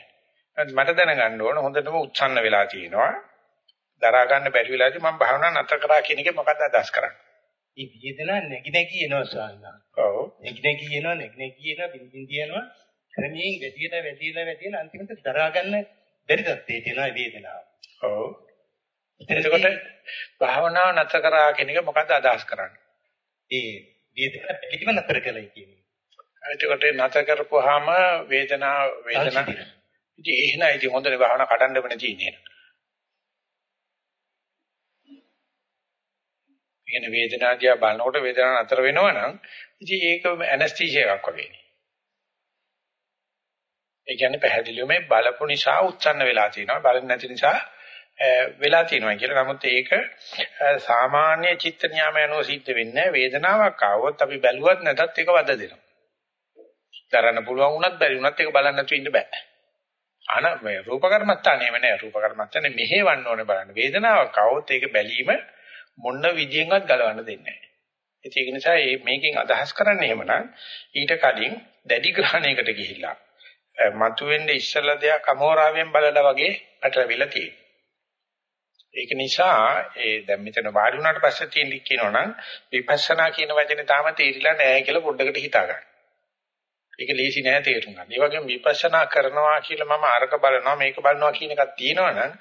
මට දැනගන්න ඕන හොඳටම උත්සන්න වෙලා තියෙනවා. දරා ගන්න බැරි වෙලාදී මම භාවනා නැතර කරා කියන එක මොකක්ද අදහස් කරන්නේ? ඒ විදලා නැగి නැగి එනවා ස්වාමීනා. ඔව්. නැగి නැగి එනවා නැగి නැగి එනවා බින්දින් තියනවා ක්‍රමයෙන් වැටියට වැටියලා වැටියන අන්තිමට දරා ගන්න බැරි තත්ත්වයට එනවා වේදනාව. ඔව්. එතකොට භාවනාව නැතර කරා කියන එක මොකද්ද අදහස් කරන්නේ? ඒ වේදනාව පිළිම නැතර කළයි කියන්නේ. එතකොට නැතර කරපුවාම වේදනාව වේදනාව ඉතින් එහෙනම් ඉතින් හොඳනේ භාවනාව කඩන්න වෙන තියෙන්නේ. කියන වේදනාව දිහා බලනකොට වේදනාව නතර වෙනවා නම් ඉතින් ඒක ඇනස්තීසියා එකක් වගේනේ. ඒ කියන්නේ පැහැදිලිවම බලපු නිසා උච්චන්න වෙලා තියෙනවා බලන්නේ නැති නිසා වෙලා තියෙනවා කියලා. නමුත් ඒක සාමාන්‍ය චිත්ත නියාමය අනුව සිද්ධ වෙන්නේ වේදනාවක් ආවොත් අපි බැලුවත් නැතත් ඒක වද දෙනවා. දරන්න පුළුවන් වුණත් බැරි වුණත් ඒක බලන්න නැතුව ඉන්න බෑ. අන මේ රූප කර්මත්තානේම නෑ රූප කර්මත්තානේ මෙහෙවන්න ඕනේ බලන්න. වේදනාවක් ආවොත් ඒක බැලීම මොන විදියෙන්වත් ගලවන්න දෙන්නේ නැහැ. ඒක නිසා මේකෙන් අදහස් කරන්නේ එහෙමනම් ඊට කලින් දැඩි ග්‍රහණයකට ගිහිල්ලා මතුවෙන්නේ ඉස්සලා දෙයක් අමෝරාවෙන් බලලා වගේ පැටලවිලා තියෙනවා. ඒක නිසා ඒ දැන් මෙතන වාඩි වුණාට පස්සේ තියෙන කියනවනම් විපස්සනා කියන වචනේ තාම තේරිලා නැහැ කියලා පොඩ්ඩකට හිතා ගන්න. ඒක ලේසි නෑ තේරුම් ගන්න. ඒ වගේම විපස්සනා කරනවා කියලා මම අරක බලනවා මේක බලනවා කියන එකක් තියෙනවනම්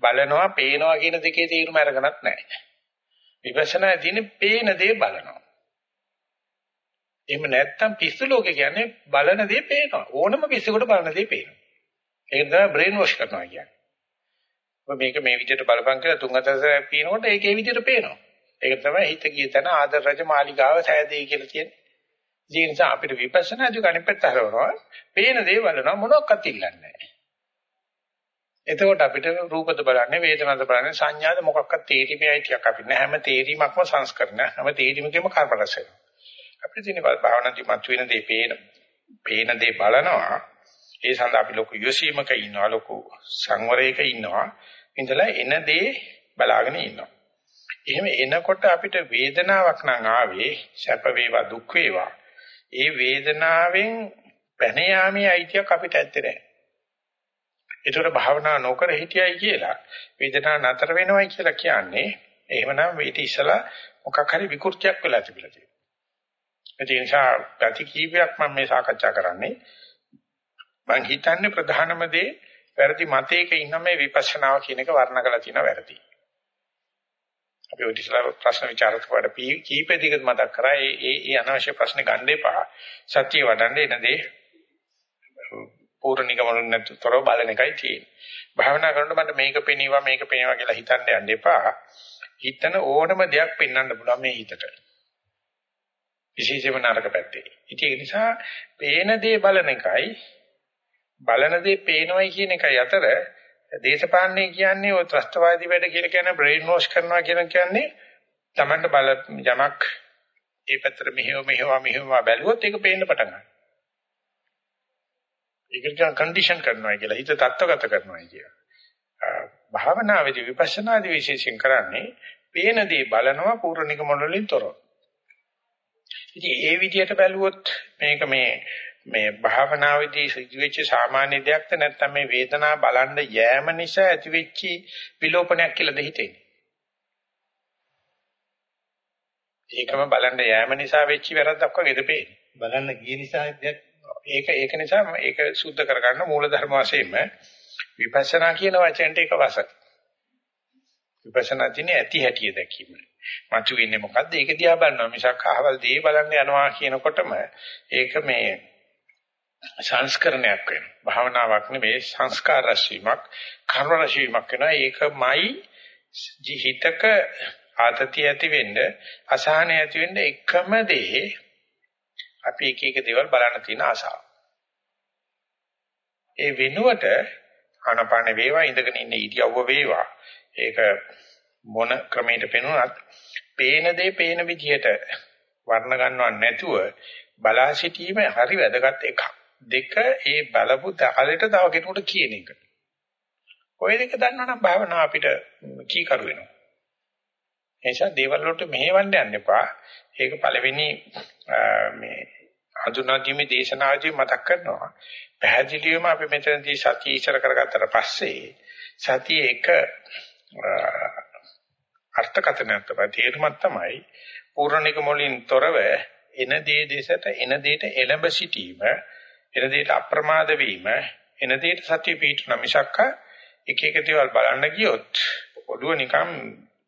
බලනවා පේනවා කියන දෙකේ තේරුම අරගෙනත් නැහැ. විපස්සනා තියෙන්නේ පේන දේ බලනවා. එහෙම නැත්තම් පිස්සු ලෝකේ කියන්නේ බලන දේ පේනවා. ඕනම පිස්සුකට බලන දේ පේනවා. ඒක තමයි බ්‍රේන් වොෂ් කරනවා කියන්නේ. ඔබ මේක මේ විදිහට බලපං කියලා තුන් හතර පේනකොට ඒක ඒ විදිහට පේනවා. ඒක තමයි හිත ගිය තැන ආදර රජ මාලිගාව සෑදේ කියලා කියන්නේ. ඒ නිසා අපිට විපස්සනාදී කණිපෙත් හරවනවා. පේන දේ බලනවා මොනක්වත් ඉල්ලන්නේ නැහැ. එතකොට අපිට රූපද බලන්නේ වේදනද බලන්නේ සංඥාද මොකක්වත් තේරිමයි ටිකක් අපිට නෑ හැම තේරීමක්ම සංස්කරණ හැම තේරීමකම කර්මරස වෙනවා. අපිට තියෙන භාවනාදී මතුවෙන දේ පේන පේන දේ බලනවා. ඒ සඳහා අපි ලොකු යොසීමක ඉන්නවා ලොකු සංවරයක ඉන්නවා. ඉඳලා එන දේ බලාගෙන ඉන්නවා. එහෙම එනකොට අපිට වේදනාවක් නම් ආවේ සැප වේවා දුක් වේවා. ඒ වේදනාවෙන් පැන යාමේ අයිතියක් අපිට ඇත්තේ නැහැ. ඒතර භාවනා නොකර හිටියයි කියලා වේදනාව නතර වෙනවයි කියලා කියන්නේ එහෙමනම් ඊට ඉස්සලා මොකක් හරි විකෘතියක් වෙලා තිබිලා තියෙනවා. ඒ නිසා ප්‍රතිකීපයක් මම මේ සාකච්ඡා කරන්නේ මම හිතන්නේ ප්‍රධානම දේ වැරදි මතයක ඉන්න මේ විපස්සනාව කියන එක වර්ණ කරලා තියෙන වැරදි. අපි ඔය ඉස්සලා ප්‍රශ්න විචාරක වඩ කීපෙදිකට මතක් කරා ඒ ඒ අනවශ්‍ය ප්‍රශ්න ගන්න එපා. සත්‍ය වඩන්නේ එනදී පූර්ණ නිගමන නැතුව බලන එකයි තියෙන්නේ. භාවනා කරනකොට මට මේක පෙනීවා මේක පෙනීවා කියලා හිතන්න යන්න එපා. හිතන ඕනම දෙයක් පෙන්වන්න පුළුවන් මේ හිතට. විශේෂයෙන්ම නරක පැත්තේ. ඉතින් ඒ නිසා පේන දේ බලන එකයි බලන දේ පේනවයි කියන එකයි අතර දේශපාලනේ කියන්නේ ඔය ත්‍රස්තවාදී වැඩ කියලා කියන්නේ බ්‍රේන් වොෂ් කරනවා කියන කියන්නේ Tamanට බල යමක් ඒ පැත්තට මෙහෙව මෙහෙව මෙහෙව බැලුවොත් ඒක පේන්න පටන් ගන්නවා. ඒකට කියන කන්ඩිෂන් කරනවා කියලා හිත තත්ත්වගත කරනවා කියලා. භාවනාවේදී විපස්සනාදී විශේෂයෙන් කරන්නේ පේන දේ බලනවා පූර්ණ නිගමන වලින් තොරව. ඉතින් ඒ විදිහට බැලුවොත් මේක මේ මේ භාවනාවේදී සිදුවෙච්ච සාමාන්‍ය දෙයක්ද නැත්නම් මේ වේදනාව බලන්න යෑම නිසා ඇතිවෙච්ච විලෝපනයක් කියලාද හිතෙන්නේ? ඒකම බලන්න යෑම නිසා වෙච්ච වැරද්දක් වගේද පේන්නේ. බලන්න ගිය නිසා දෙයක් ඒක ඒක නිසා ඒක සුද්ධ කරගන්න මූල ධර්ම වශයෙන්ම විපස්සනා කියන වචනට ඒක වස. විපස්සනා කියන්නේ ඇති හැටිය දැකීම. මතු වෙන්නේ මොකද්ද? ඒක දිහා බලනවා මිසක් අහවල් දේ බලන්න යනවා කියනකොටම ඒක මේ සංස්කරණයක් වෙනවා. භාවනාවක් නෙවෙයි සංස්කාර රැස්වීමක්, කර්ම රැස්වීමක් වෙනවා. ඒකමයි ජීහිතක ආතතිය ඇති වෙන්න, අසහනය ඇති වෙන්න එකම දේ අපි එක එක දේවල් බලන්න තියෙන ආසාව. ඒ වෙනුවට ආනපාන වේවා ඉඳගෙන ඉන්න ඉරියව්ව වේවා. ඒක මොන ක්‍රමයකට පෙනුනත් පේන දේ පේන විදිහට වර්ණ ගන්නව නැතුව බලා සිටීම හරි වැදගත් එකක්. දෙක ඒ බලපු තාලෙට තව කෙනෙකුට කියන එක. ඔය දෙක දන්නවනම් භාවනාව අපිට කීකරු වෙනවා. ඒ නිසා දේවල් වලට මෙහෙවන්න යන්න එපා. ඒක පළවෙනි මේ හඳුනාගීමේ දේශනාවදී මතක් කරනවා. පැහැදිලිවම අපි මෙතනදී සතිය ඉස්සර කරගත්තට පස්සේ සතිය එක අර්ථකථනයක් තමයි තේරුමක් තමයි පූර්ණික මොලින් තොරව එන දේ දෙසට එන දෙයට එළඹ සිටීම එන දෙයට අප්‍රමාද වීම එන දෙයට සතිය පිටුන මිසක්ක එක එක දේවල් බලන්න ගියොත් ඔළුව නිකන්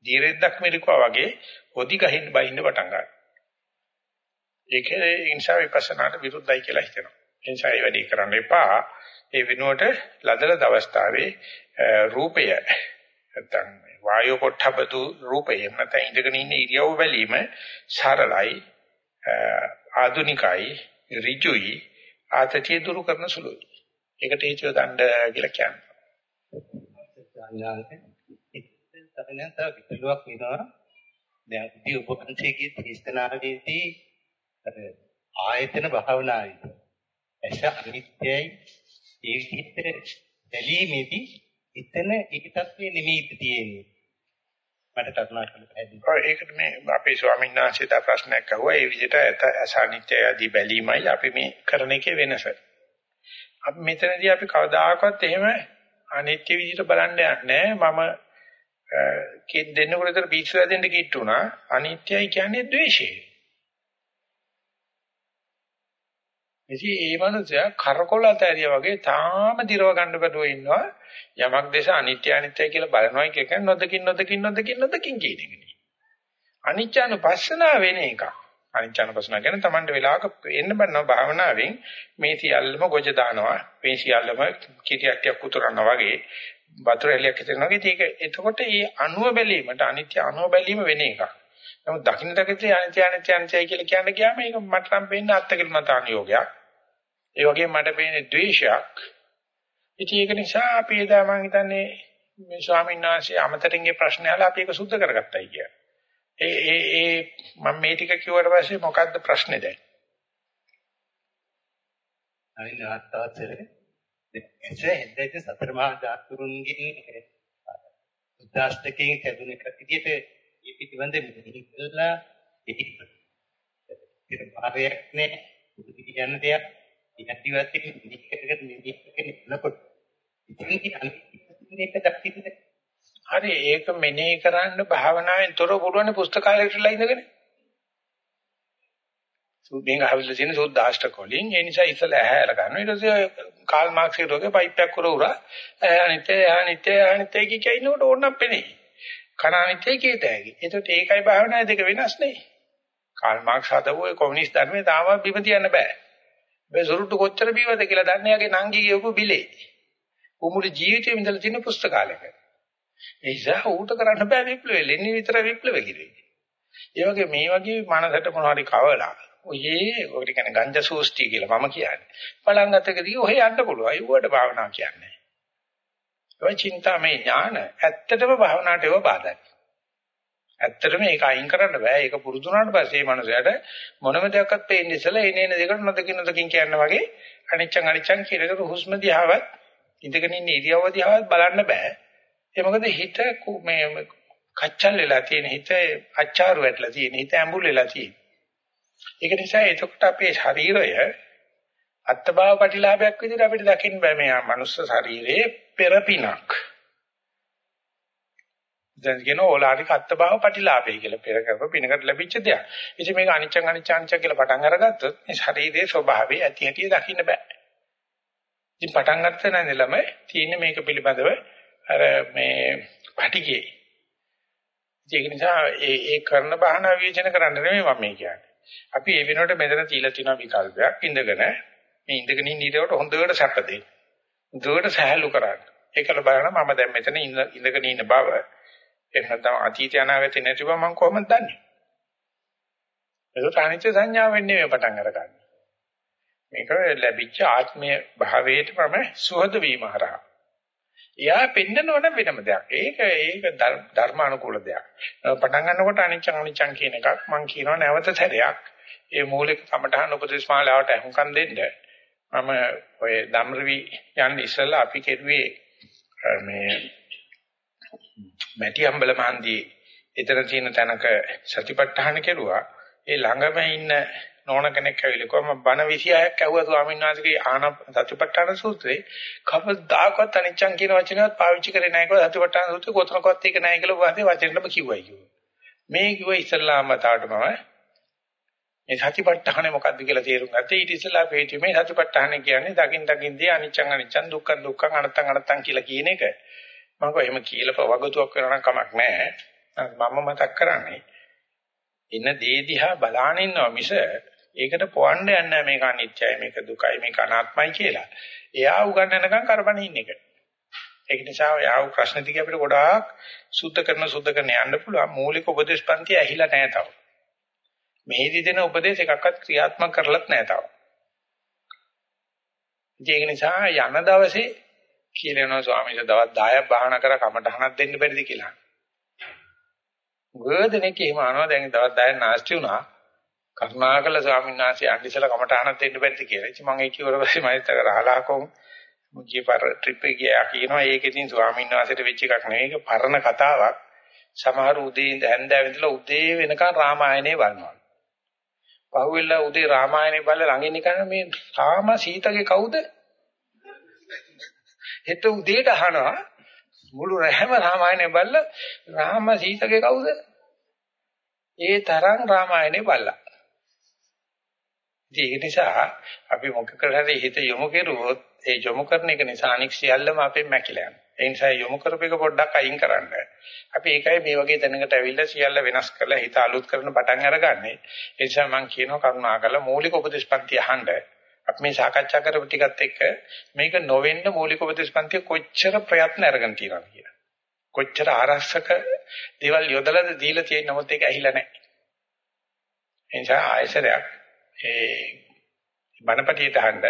දීරෙද්දක් මෙලිකුවා වගේ ඔදි ගහින්න බයින්න පටන් ගන්නවා ඒක ඒ නිසා විපස්සනාට විරුද්ධයි කියලා හිතෙනවා. ඒ නිසා ඒ වැඩේ කරන්න එපා. ඒ වෙනුවට ලදලද අවස්ථාවේ රූපය නැත්නම් වායෝ පොට්ටබතු රූපය නැත්නම් ඉඳගෙන ඉන්න ඉරියව් බැලීම සරලයි ආධුනිකයි ඍජුයි ආතතිය දුරු කරන සුළුයි. ඒකට හේතුව දණ්ඩ කියලා කියන්නේ. සංඥාන්ත ඉතින් තව විතලුවක් වෙනවා. දැන් අපි උපකන්තයේ දේශනාවේදී අර ආයතන භාවනාවේ ඇස අනිත්‍යයි ඒ විදිහට දැලීමේදී එතන ඒකටත් නෙමෙයි තියෙන්නේ. මට කරුණා කරලා පැහැදිලි. ඔව් ඒකට මේ අපේ ස්වාමීන් වහන්සේ දා ප්‍රශ්නයක් අහුවා. ඒ විදිහට ඇස අනිත්‍යයි ආදී බැලීමයි අපි මේ කරන එකේ වෙනස. අපි මෙතනදී අපි කවදාකවත් එහෙම අනිත්‍ය විදිහට බලන්න යන්නේ මම කින් දෙන්නකොට විතර පිස්සු හැදෙන්න කිට්ටුණා අනිත්‍යයි කියන්නේ ද්වේෂය. ඉතින් ඒ මනුස්සයා කරකොල අතහැරියා වගේ තාම දිරව ගන්න බැරුව ඉන්නවා යමක් දේශ අනිත්‍ය අනිත්‍ය කියලා බලනවා එක නොදකින් නොදකින් නොදකින් නොදකින් කියන එකනේ. අනිත්‍යනුපස්සනාව වෙන එක. අනිත්‍යනුපස්සනාව ගැන Tamande වෙලාවක එන්න බන්නවා භාවනාවෙන් මේ සියල්ලම ගොජ දානවා මේ සියල්ලම කිටියක් උතුරනවා වගේ වතුර එළියක් හිතෙනවා වගේ ඒක එතකොට මේ අණුව බැලීමට අනිත්‍ය අණුව බැලීම වෙන එකක්. නමුත් දකින්න දකින්න අනිත්‍ය අනිත්‍ය අනිත්‍යයි කියලා කියන්න ගියාම ඒක මට නම් පේන්නේ අත්කලමතාන යෝගයක්. ඒ වගේම මට පේන්නේ ද්වේෂයක්. ඉතින් ඒක නිසා අපි එදා මම හිතන්නේ මේ ස්වාමීන් වහන්සේ අමතරින්ගේ ප්‍රශ්න අහලා අපි ඒක සුද්ධ කරගත්තයි කියලා. ඒ ඒ ඒ මම මේ ටික කිව්වට පස්සේ මොකද්ද ප්‍රශ්නේ දැන්? අනිත් ආත්තාවතරේ එසේ හෙද්දේ සතර මහා ධාතුරුන්ගෙන් උදාස්තකයෙන් කැදුන එක විදිහට මේ පිටිබඳ මිහිකලා ඉතින් භාවයක් නෑ කියන දෙයක්. ඉහතිවතින් මිහිකකට මිහිකගෙන නකොට ඉතින් අනිත් එක දකින්න. හරි ඒක මෙනෙහි කරන්න භාවනාවෙන් තොර පුළුවන් පුස්තකාලයකටලා ඉඳගෙන. සුද්ධියෙන් අහවිල්ල තියෙන සෝදාෂ්ටක වලින්. ඒ නිසා ඉස්සලා ඇහැර ගන්නවා ඊට පස්සේ කාල් මාක්ස් එකේ පයිප් එකක් කර උරා. අනිත්‍ය අනිත්‍ය අනිත්‍ය කිය ඉන්නකොට ඕනනම් පෙනේ. කන අනිත්‍ය කීත හැකි එතකොට ඒකයි භාවනාවේ දෙක වෙනස් නේ. කාල් මාක්ස් හදවෝ කොමියුනිස්ට් ධර්මයේ තාම බිම තියන්න බෑ. මේ සුරුට්ටු කොච්චර බීවද කියලා දන්නේ යගේ නංගි කියපු බිලේ. උමුළු ජීවිතේම ඉඳලා තියෙන පුස්තකාලයක. ඒ නිසා ඌට කරන්න බෑ විප්ලවය. ලෙන්නේ විතර විප්ලව කිරුවේ ඒ වගේ මේ වගේ මනසට මොනවාරි කවලා ඔයේ ඔකට කියන්නේ ගංජා සූස්ටි කියලා මම කියන්නේ. බලංගතකදී ඔහෙ යන්න පුළුවන්. ඒවට භාවනාව කියන්නේ. ඔය චින්තාමය ඥාන ඇත්තටම භාවනාවට ඒව බාධායි. ඇත්තටම ඒක අයින් කරන්න බෑ. ඒක පුරුදු වුණාට පස්සේ මේ මනුස්සයාට මොනම දෙයක්වත් පේන්නේ ඉස්සලා එන එන දෙකට නොදකින් නොදකින් කියන වගේ අනිච්චං අනිච්චං කියන එක හුස්ම දිහාවත් ඉඳගෙන ඉන්න ඉරියව්ව දිහාවත් බලන්න බෑ. ඒ මොකද හිත මේ කච්චල් වෙලා තියෙන හිත අච්චාරු වැටලා තියෙන හිත ඇඹුල් වෙලා තියෙන. ඒක නිසා එතකොට අපේ ශරීරය අත්බව ප්‍රතිලාභයක් විදිහට අපිට දකින්න බෑ මේ මනුස්ස ශරීරයේ පෙරපිනක්. දැන් කියන ඕලාරික අත්බව ප්‍රතිලාභය කියලා පෙර කරප පිනකට ලැබිච්ච දෙයක්. ඉතින් මේක අනිච්ච අනිච්ච අනිච්ච කියලා පටන් අරගත්තොත් මේ ශරීරයේ ස්වභාවය ඇති ඇති දකින්න බෑ. ඉතින් පටන් ගන්නත් නැන්දලම තියෙන්නේ මේක පිළිබඳව අර මේ පැටිගේ. ඒක නිසා ඒ ඒ කරන බහන විචන කරන්න නෙමෙයි මම මේ කියන්නේ. අපි ඒ වෙනුවට මෙතන තියලා තියෙන විකල්පයක් ඉඳගෙන මේ ඉඳගෙන ඉන්න ඊට හොඳට සැප දෙන්න. හොඳට සහැල්ලු කරන්න. ඒකල බලන්න මම දැන් මෙතන ඉඳගෙන ඉන්න බව එහෙම නැත්නම් අතීතය අනාගතය නැති බව මම කොහොමද දන්නේ? ඒක අනිත්‍ය සංඥාව වෙන්නේ මේ පටන් අරගන්න. මේක ලැබිච්ච ආත්මීය භාවයට මම සුහද වීම හරහා. එයා පෙන්නනවන වෙනම දෙයක්. ඒක ඒක ධර්මානුකූල දෙයක්. පටන් ගන්නකොට අනිච්ච අනිච්චං කියන එකක් මම කියනවා නැවත සැරයක්. ඒ මූලික කමඨහන උපදේශ මාලාවට අහුම්කම් දෙන්න. මම ඔය ධම්රවි යන්න ඉස්සෙල්ලා අපි කෙරුවේ මේ මැටි අම්බල මහන්දී එතන තියෙන තැනක සතිපට්ඨාන කෙරුවා. ඒ ළඟම ඉන්න නෝන කෙනෙක් ඇවිල්ලා කොහම බණ 26ක් ඇහුවා ස්වාමීන් වහන්සේගේ ආන සතිපට්ඨාන සූත්‍රේ කවදාකවත් අනිච්චං කියන වචනයවත් පාවිච්චි කරේ නැහැ කියලා සතිපට්ඨාන සූත්‍රේ කොතනකවත් ඒක නැහැ කියලා වාසේ වචනෙටම කිව්වයි කිව්වා. මේ කිව්ව ඉස්ලාම මතාවට මම මේ සතිපට්ඨානේ මොකද්ද කියලා තේරුම් ගත්තා. ඊට ඉස්සෙල්ලා අපි මේ සතිපට්ඨානේ කියන්නේ දකින් දකින්දී අනිච්චං අනිච්චං දුක්ඛං දුක්ඛං අනත්තං අනත්තං කියලා කියන එක. මම කිව්වා එහෙම කියලා වගතුවක් කරන කමක් නැහැ. මම මතක් කරන්නේ ඉන්න දේ දිහා බලාගෙන ඉන්නවා මිස ඒකට පොවන්න යන්නේ මේක අනිත්‍යයි මේක දුකයි මේක අනාත්මයි කියලා. එයා උගන්නනකම් කරබන ඉන්න එක. ඒක නිසා යාව ප්‍රශ්න ටික අපිට ගොඩාක් සුද්ධ කරන සුද්ධ කරන යන්න පුළුවන් මූලික උපදේශ පන්ති ඇහිලා නැහැ තාම. මෙහිදී දෙන උපදේශ එකක්වත් ක්‍රියාත්මක කරලත් නැහැ තාම. ඒක නිසා යන දවසේ කියලා යනවා ස්වාමීන් වහන්සේ දවස් 10ක් භාවනා කර කමටහනක් දෙන්න බැරිද කියලා. ගොඩනෙක් එහෙම අහනවා දැන් දවස් 10ක් නාස්ති වුණා. කරුණාකර ස්වාමීන් වහන්සේ අන්දිසල කමටහනක් දෙන්න බැරිද කියලා. ඉතින් මම ඒක කිව්වට පස්සේ මම හිතා කරලා කොම් මුගේ පර ට්‍රිප් එක ගියා කියනවා ඒකෙදින් ස්වාමීන් වහන්සේට වෙච්ච එකක් නෙවෙයි ඒක පරණ කතාවක්. සමහර උදේ ඉඳ හැන්දෑව ඉඳලා උදේ වෙනකන් රාමායනේ බලනවා. පහුවෙලා උදේ රාමායනේ බලලා ළඟින් නිකන් මේ තාම සීතගේ කවුද? හෙට උදේට අහනවා මුළු රැහැම රාමායනේ බලලා රාම සීතගේ කවුද? ඒ තරම් රාමායනේ බලලා. ඒක නිසා අපි මොකකට හරි හිත යොමු කෙරුවොත් ඒ යොමු කරන එක නිසා අනික් සියල්ලම අපෙන් මැකිලා යනවා. ඒ නිසා යොමු කරපේක පොඩ්ඩක් අයින් කරන්න. අපි ඒකයි මේ වගේ තැනකට ඇවිල්ලා සියල්ල වෙනස් කරලා හිත අලුත් කරන පටන් අරගන්නේ. ඒ නිසා මම කියනවා කරුණාකරලා මූලික උපදේශපන්ති අහන්න. අපි මේ සාකච්ඡා කරපු ටිකත් එක්ක මේක නොවෙන්න මූලික උපදේශපන්ති කොච්චර ප්‍රයත්න අරගෙන තියෙනවද කියලා. කොච්චර ආරක්ෂක දේවල් යොදලාද දීලා තියෙන නමුත් ඒක ඇහිලා නැහැ. ඒ නිසා ආයසරයක් ඒ බණපටියට අහන්න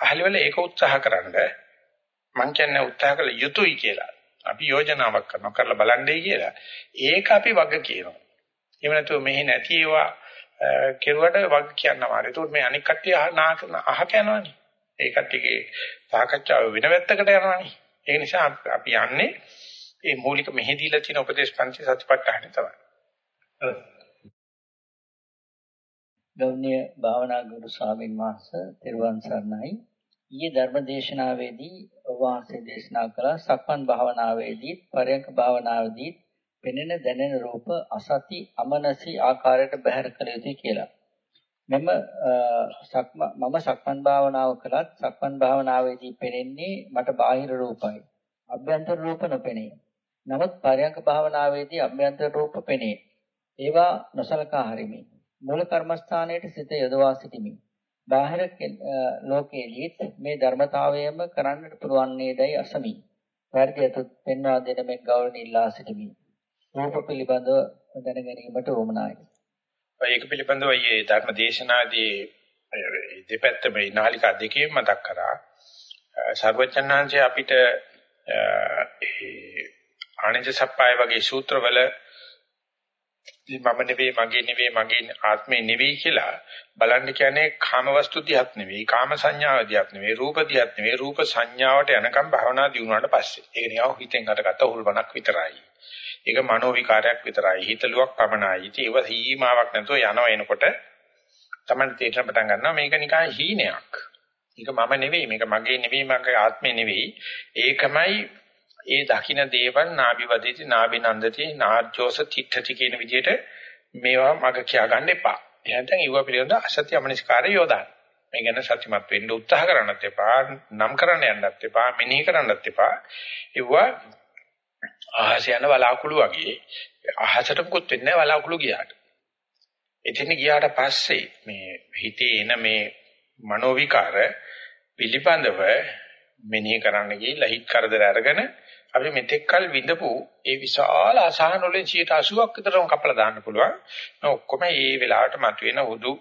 අහලිවල ඒක උත්සාහකරනද මං කියන්නේ උත්සාහ කළ යුතුයි කියලා. අපි යෝජනාවක් කරනවා කරලා බලන්නයි කියලා. ඒක අපි වග කියනවා. එහෙම නැතුව මෙහි නැති ඒවා කෙරුවට වග කියන්න මාරේ. ඒකට මේ අනික් කට්ටිය අහක යනවනේ. ඒ කට්ටියගේ සාකච්ඡාව වෙන වැත්තකට යනවනේ. ඒ නිසා අපි යන්නේ මේ මූලික මෙහෙදීලා තියෙන උපදේශ පන්ති සතිපට්ඨානෙ තමයි. ගෞණ්‍ය භාවනා ගුරු ස්වාමීන් වහන්සේ තෙරුවන් සරණයි. ඊයේ ධර්ම දේශනාවේදී වාසේ දේශනා කළ සක්මන් භාවනාවේදී පරයන්ක භාවනාවේදී පෙනෙන දැනෙන රූප අසති අමනසි ආකාරයට බැහැර කළ යුතුයි කියලා. මෙම සක්ම මම සක්මන් භාවනාව කළත් සක්මන් භාවනාවේදී පෙනෙන්නේ මට බාහිර රූපයි. අභ්‍යන්තර රූප නොපෙනේ. නමුත් පරයන්ක භාවනාවේදී අභ්‍යන්තර රූප පෙනේ. ඒවා නොසලකා හරිමි. මූල කර්මස්ථානයේ සිත යොදවා සිටිමි. බාහිර ලෝකයේදීත් මේ ධර්මතාවයම කරන්නට පුළුවන් නේදයි අසමි. වැඩියතුත් පෙන්වා දෙන මේ ගෞරවණ ඉල්ලා සිටිමි. රූප පිළිබඳව දැන ගැනීමට උවමනායි. ඒක පිළිබඳව මේ ධර්ම දේශනාදී දෙපැත්තම නාලිකා දෙකේම මතක් කරා. සර්වචන්නාංශය අපිට ආනන්ද සප්පාය වගේ සූත්‍රවල මම නෙවෙයි මගේ නෙවෙයි මගේ ආත්මේ නෙවෙයි කියලා බලන්න කියන්නේ කාම වස්තු දිහත් නෙවෙයි කාම සංඥාව දිහත් නෙවෙයි රූප දිහත් නෙවෙයි. රූප සංඥාවට යනකම් භාවනා දියුණුවාට පස්සේ. ඒක නිකන් හිතෙන් හටගත්ත හුල්වණක් විතරයි. ඒක මනෝ විකාරයක් විතරයි. හිතලුවක් පමණයි. ඉතින් ඒව සීමාවක් නැතුව යනවා එනකොට Taman තේරෙන පටන් ගන්නවා මේක නිකන් හීනයක්. මේක මම නෙවෙයි මේක මගේ නෙවෙයි මගේ ආත්මේ නෙවෙයි. ඒකමයි ඒ දකින්න දේවල් නාභිවදිති නාභිනන්දති නාර්ජෝස තිට්ඨති කියන විදිහට මේවා මග කියා ගන්න එපා. එහෙනම් ඊව පිළිබඳ අසත්‍ය අමනිස්කාරය යොදාන්න. මේ ගැන සත්‍යමත් වෙන්න උත්සාහ කරන්නත් එපා, නම් කරන්න යන්නත් එපා, මෙනෙහි කරන්නත් එපා. ඒවා අහස යන වලාකුළු වගේ අහසට මුකුත් වෙන්නේ නැහැ වලාකුළු ගියාට. එතන ගියාට පස්සේ මේ හිතේ එන මේ මනෝ විකාර පිළිබඳව මෙනෙහි කරන්න ගිහිල්ලා හිත කරදර අරගෙන අපි මෙතෙක්කල් විඳපු ඒ විශාල අසහන වලින් 80ක් විතරම කපලා දාන්න පුළුවන්. ඔක්කොම ඒ වෙලාවට මතුවෙන උදු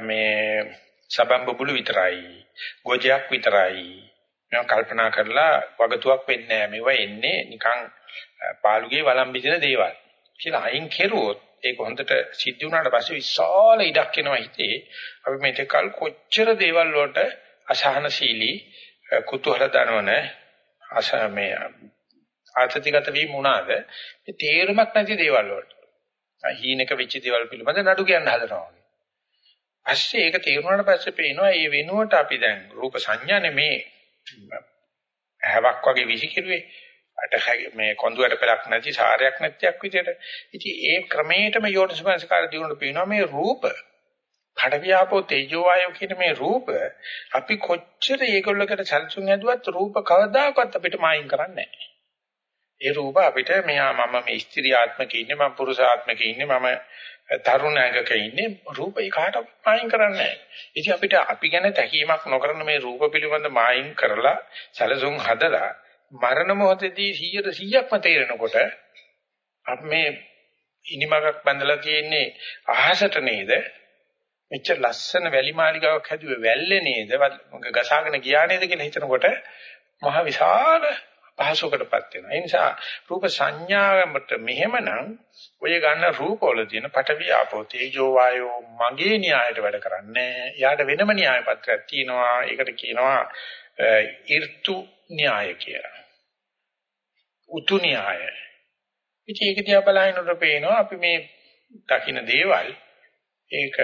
මේ සබම්බුලු විතරයි. ගොජයක් විතරයි. මම කල්පනා කරලා වගතුවක් වෙන්නේ නැහැ. මේවා එන්නේ නිකන් පාළුගේ වළම් බිඳින දේවල්. කියලා අයින් කෙරුවොත් ඒක හොඳට සිද්ධ වුණාට පස්සේ විශාල ඉඩක් එනවා හිතේ. අපි මෙතෙක්කල් කොච්චර දේවල් වලට අසහනශීලී කුතුහල දනවන අසමේ ආත්‍තිගත වීම වුණාද මේ තේරුමක් නැති දේවල් වලට. හීනක වෙච්ච දේවල් පිළිබඳ නඩු කියන්න හදනවා වගේ. පස්සේ ඒක තේරුණාට පස්සේ පේනවා මේ වෙනුවට අපි දැන් රූප සංඥා නෙමේ හැවක් වගේ විසිකිරුවේ අට මේ කොඳුයට පළක් නැති සාරයක් නැතික් විදියට. ඉතින් ඒ ක්‍රමයටම යෝනිසමනස්කාර දිනුන පේනවා මේ රූප කඩවියාපෝ තේජෝ වායෝ කියන මේ රූප අපි කොච්චර ඒගොල්ලකට සැලසුම් ඇදුවත් රූප කවදාකවත් අපිට මායින් කරන්නේ නැහැ. ඒ රූප අපිට මෙහා මම මේ ස්ත්‍රී ආත්මක ඉන්නේ මම පුරුෂ ආත්මක ඉන්නේ මම තරුණයක ඉන්නේ රූප ඒකට මායින් කරන්නේ නැහැ. ඉතින් අපිට අපි ගැන තැකීමක් නොකරන මේ රූප පිළිබඳ මායින් කරලා සැලසුම් හදලා මරණ මොහොතේදී 100 100ක්ම තේරෙනකොට අපි මේ ඉනිමගක් බඳලා තියෙන්නේ අහසට නේද? මෙච්චර ලස්සන වැලි මාලිගාවක් හැදුවේ වැල්ලේ නේද? ගසාගෙන ගියා නේද කියලා හිතනකොට මහ විශාල පහසුකටපත් වෙනවා. ඒ නිසා රූප සංඥාවට මෙහෙමනම් ඔය ගන්න රූපවල තියෙන පඨවි ආපෝ තේජෝ වායෝ මගේ න්‍යායට වැඩ කරන්නේ. යාට වෙනම න්‍යාය පත්‍රයක් තියෙනවා. ඒකට කියනවා ඍතු න්‍යාය කියලා. උතු න්‍යාය. ඉතින් ඒක දිහා බලනකොට පේනවා අපි මේ දකින්න දේවල් ඒක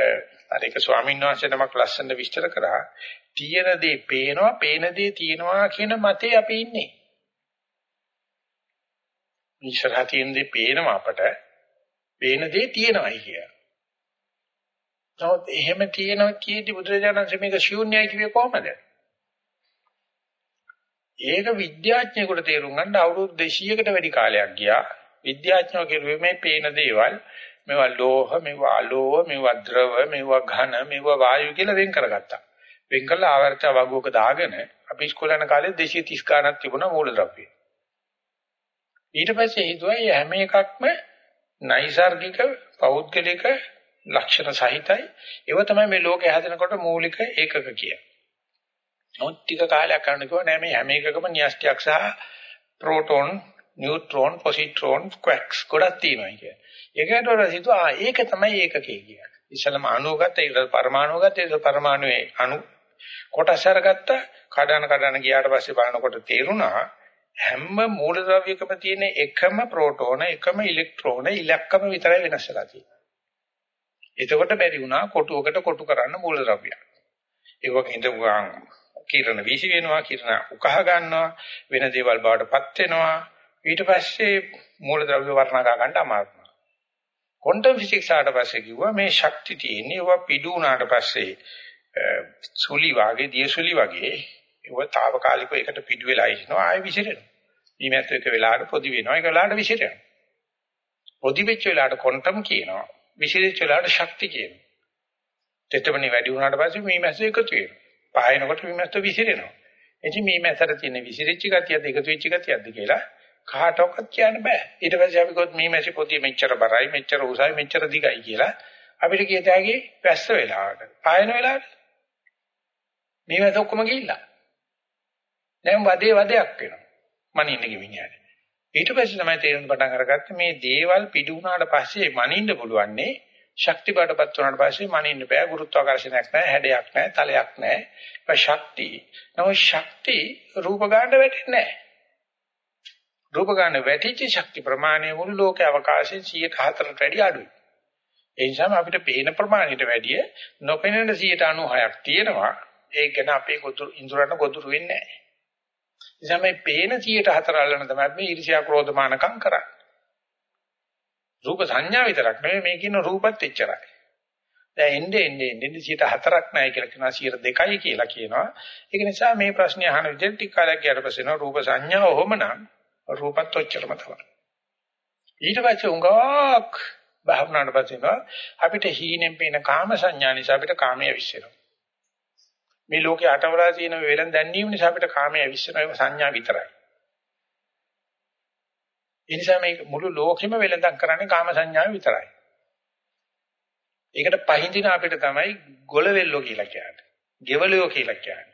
අර එක ස්වාමීන් වහන්සේ නමක් ලස්සන විස්තර කරා තියෙන දේ පේනවා පේන දේ තියෙනවා කියන මතේ අපි ඉන්නේ. ඉස්සරහ තියෙන දේ පේනවා අපට පේන දේ තියෙනවායි කිය. නමුත් එහෙම තියෙනවා කීටි බුදුරජාණන් මේක ශූන්‍යයි කිව්වේ කොහමද? ඒක විද්‍යාඥයෙකුට තේරුම් ගන්න අවුරුදු 200කට වැඩි කාලයක් ගියා. විද්‍යාඥයෝ කිව්වේ මේ පේන දේවල් මේවා ලෝහ, මේවා අලෝහ, මේවා ද්‍රව, මේවා ඝන, මේවා වායු කියලා වෙන් කරගත්තා. වෙන් කළා ආවර්ත වගුවක දාගෙන අපි ඉස්කෝලේ යන කාලේ 230 ගණක් තිබුණා මූලද්‍රව්‍ය. ඊට පස්සේ හිතුවා මේ හැම එකක්ම නයිසાર્ගික පෞද්ගලික ලක්ෂණ සහිතයි. ඒව තමයි මේ ලෝකේ හැදෙනකොට මූලික ඒකක කියන්නේ. නමුත් ටික කාලයක් කරනකොට නෑ මේ හැම එකකම න්‍යෂ්ටියක් සහ ප්‍රෝටෝන, නියුට්‍රෝන, පොසිට්‍රෝන, ක්වැක්ස් ගොඩක් තියෙනවා කියන්නේ. ඒකට වල හිතුවා ඒක තමයි ඒකකේ කියන්නේ. ඉස්සලම අණුව ගත්ත ඊට පරමාණුව ගත්ත ඊට පරමාණුවේ අණු කොටස් අරගත්ත කඩන කඩන ගියාට පස්සේ බලනකොට තේරුණා හැම මූලද්‍රව්‍යකම තියෙන එකම ප්‍රෝටෝන එකම ඉලෙක්ට්‍රෝන ඉලක්කම විතරයි වෙනස් වෙලා තියෙන්නේ. එතකොට බැරි වුණා කොටුවකට කොටු කරන්න මූලද්‍රව්‍යයක්. ඒක හිතපුවාන් කිරණ වීසි වෙනවා කිරණ උකහ ගන්නවා වෙන දේවල් බවටපත් වෙනවා ඊට පස්සේ මූලද්‍රව්‍ය වර්ණගා ගන්න අමාරුයි. ක්වොන්ටම් ෆිසික්ස් ආවට පස්සේ කිව්වා මේ ශක්ති තියෙන්නේ ඒවා පිඩු වුණාට පස්සේ සුලි වාගේ දියසුලි වගේ ඒවා తాවකාලිකව එකට පිටු වෙලා ඉන්නවා ආයෙ විසිරෙනවා. ඊමැත් එක වෙලාවට පොදි වෙනවා ඒක වෙලාවට විසිරෙනවා. පොදි වෙච්ච වෙලාවට ක්වොන්ටම් කියනවා. විසිරෙච්ච වෙලාවට ශක්ති කියනවා. තෙතමනි වැඩි වුණාට පස්සේ මේ මැස්ස එකතු වෙනවා. පායනකොට මේ මැස්ස විසිරෙනවා. එතින් මේ මැස්සට තියෙන විසිරිච්ච ගතියද එකතු වෙච්ච ගතියද කියලා කාටවත් කියන්න බෑ. ඊට පස්සේ අපි කොත් මේ මැසි පොතිය මෙච්චර බරයි, මෙච්චර උසයි, මෙච්චර දිගයි කියලා අපිට කියත හැකි වැස්ස වෙලාවට, පායන වෙලාවට. මේ මැස ඔක්කොම ගිහිල්ලා. දැන් වදේ වදයක් වෙනවා. මනින්න ගෙවිඥානේ. ඊට පස්සේ තමයි තේරෙන්න පටන් අරගත්තේ මේ දේවල් පිටු වුණාට පස්සේ මනින්න පුළුවන්නේ ශක්ති බඩපත් වුණාට පස්සේ මනින්න බෑ ගුරුත්වාකර්ෂණයක් නැහැ හැඩයක් නැහැ තලයක් නැහැ ඒක ශක්තිය. නමුත් ශක්තිය රූප ගන්න වැටෙන්නේ නැහැ. රූප ගන්න වැටිච්ච ශක්ති ප්‍රමාණය මුළු ලෝක අවකාශයෙන් 104ට වැඩි අඩුයි. ඒ නිසාම අපිට පේන ප්‍රමාණයට වැඩිය නොපෙනෙන 96ක් තියෙනවා. ඒක ගැන අපේ ගොදුරු ඉන්ද්‍රයන් ගොදුරු වෙන්නේ නැහැ. නිසා මේ පේන 104 අල්ලන තමයි මේ ඊර්ෂ්‍යා ක්‍රෝධ මානකම් කරන්නේ. රූප සංඥා විතරක් නෙමෙයි මේ කියන රූපත් එච්චරයි. දැන් එන්නේ එන්නේ එන්නේ 104ක් නැහැ කියලා කියනවා 102යි කියලා කියනවා. ඒක නිසා මේ ප්‍රශ්නේ අහන විදිහට ටික කාලයක් ගියාට පස්සේ නෝ රූප සංඥා ඔහොමනම් රූපත් ඔච්චරම තමයි. ඊට පස්සේ උංගාවක් භාවනාවට පස්සේ අපිට හීනෙන් පේන කාම සංඥා නිසා අපිට කාමයේ විශ්සෙනවා. මේ ලෝකේ අටවලා තියෙන වෙලෙන් දැන්නීම නිසා අපිට කාමයේ විශ්සෙනවා ඒක සංඥා විතරයි. ඒ නිසා මේ මුළු ලෝකෙම වෙලඳන් කරන්නේ කාම සංඥාව විතරයි. ඒකට පහඳින අපිට තමයි ගොළවෙල්ලෝ කියලා කියන්නේ. ගෙවලියෝ කියලා කියන්නේ.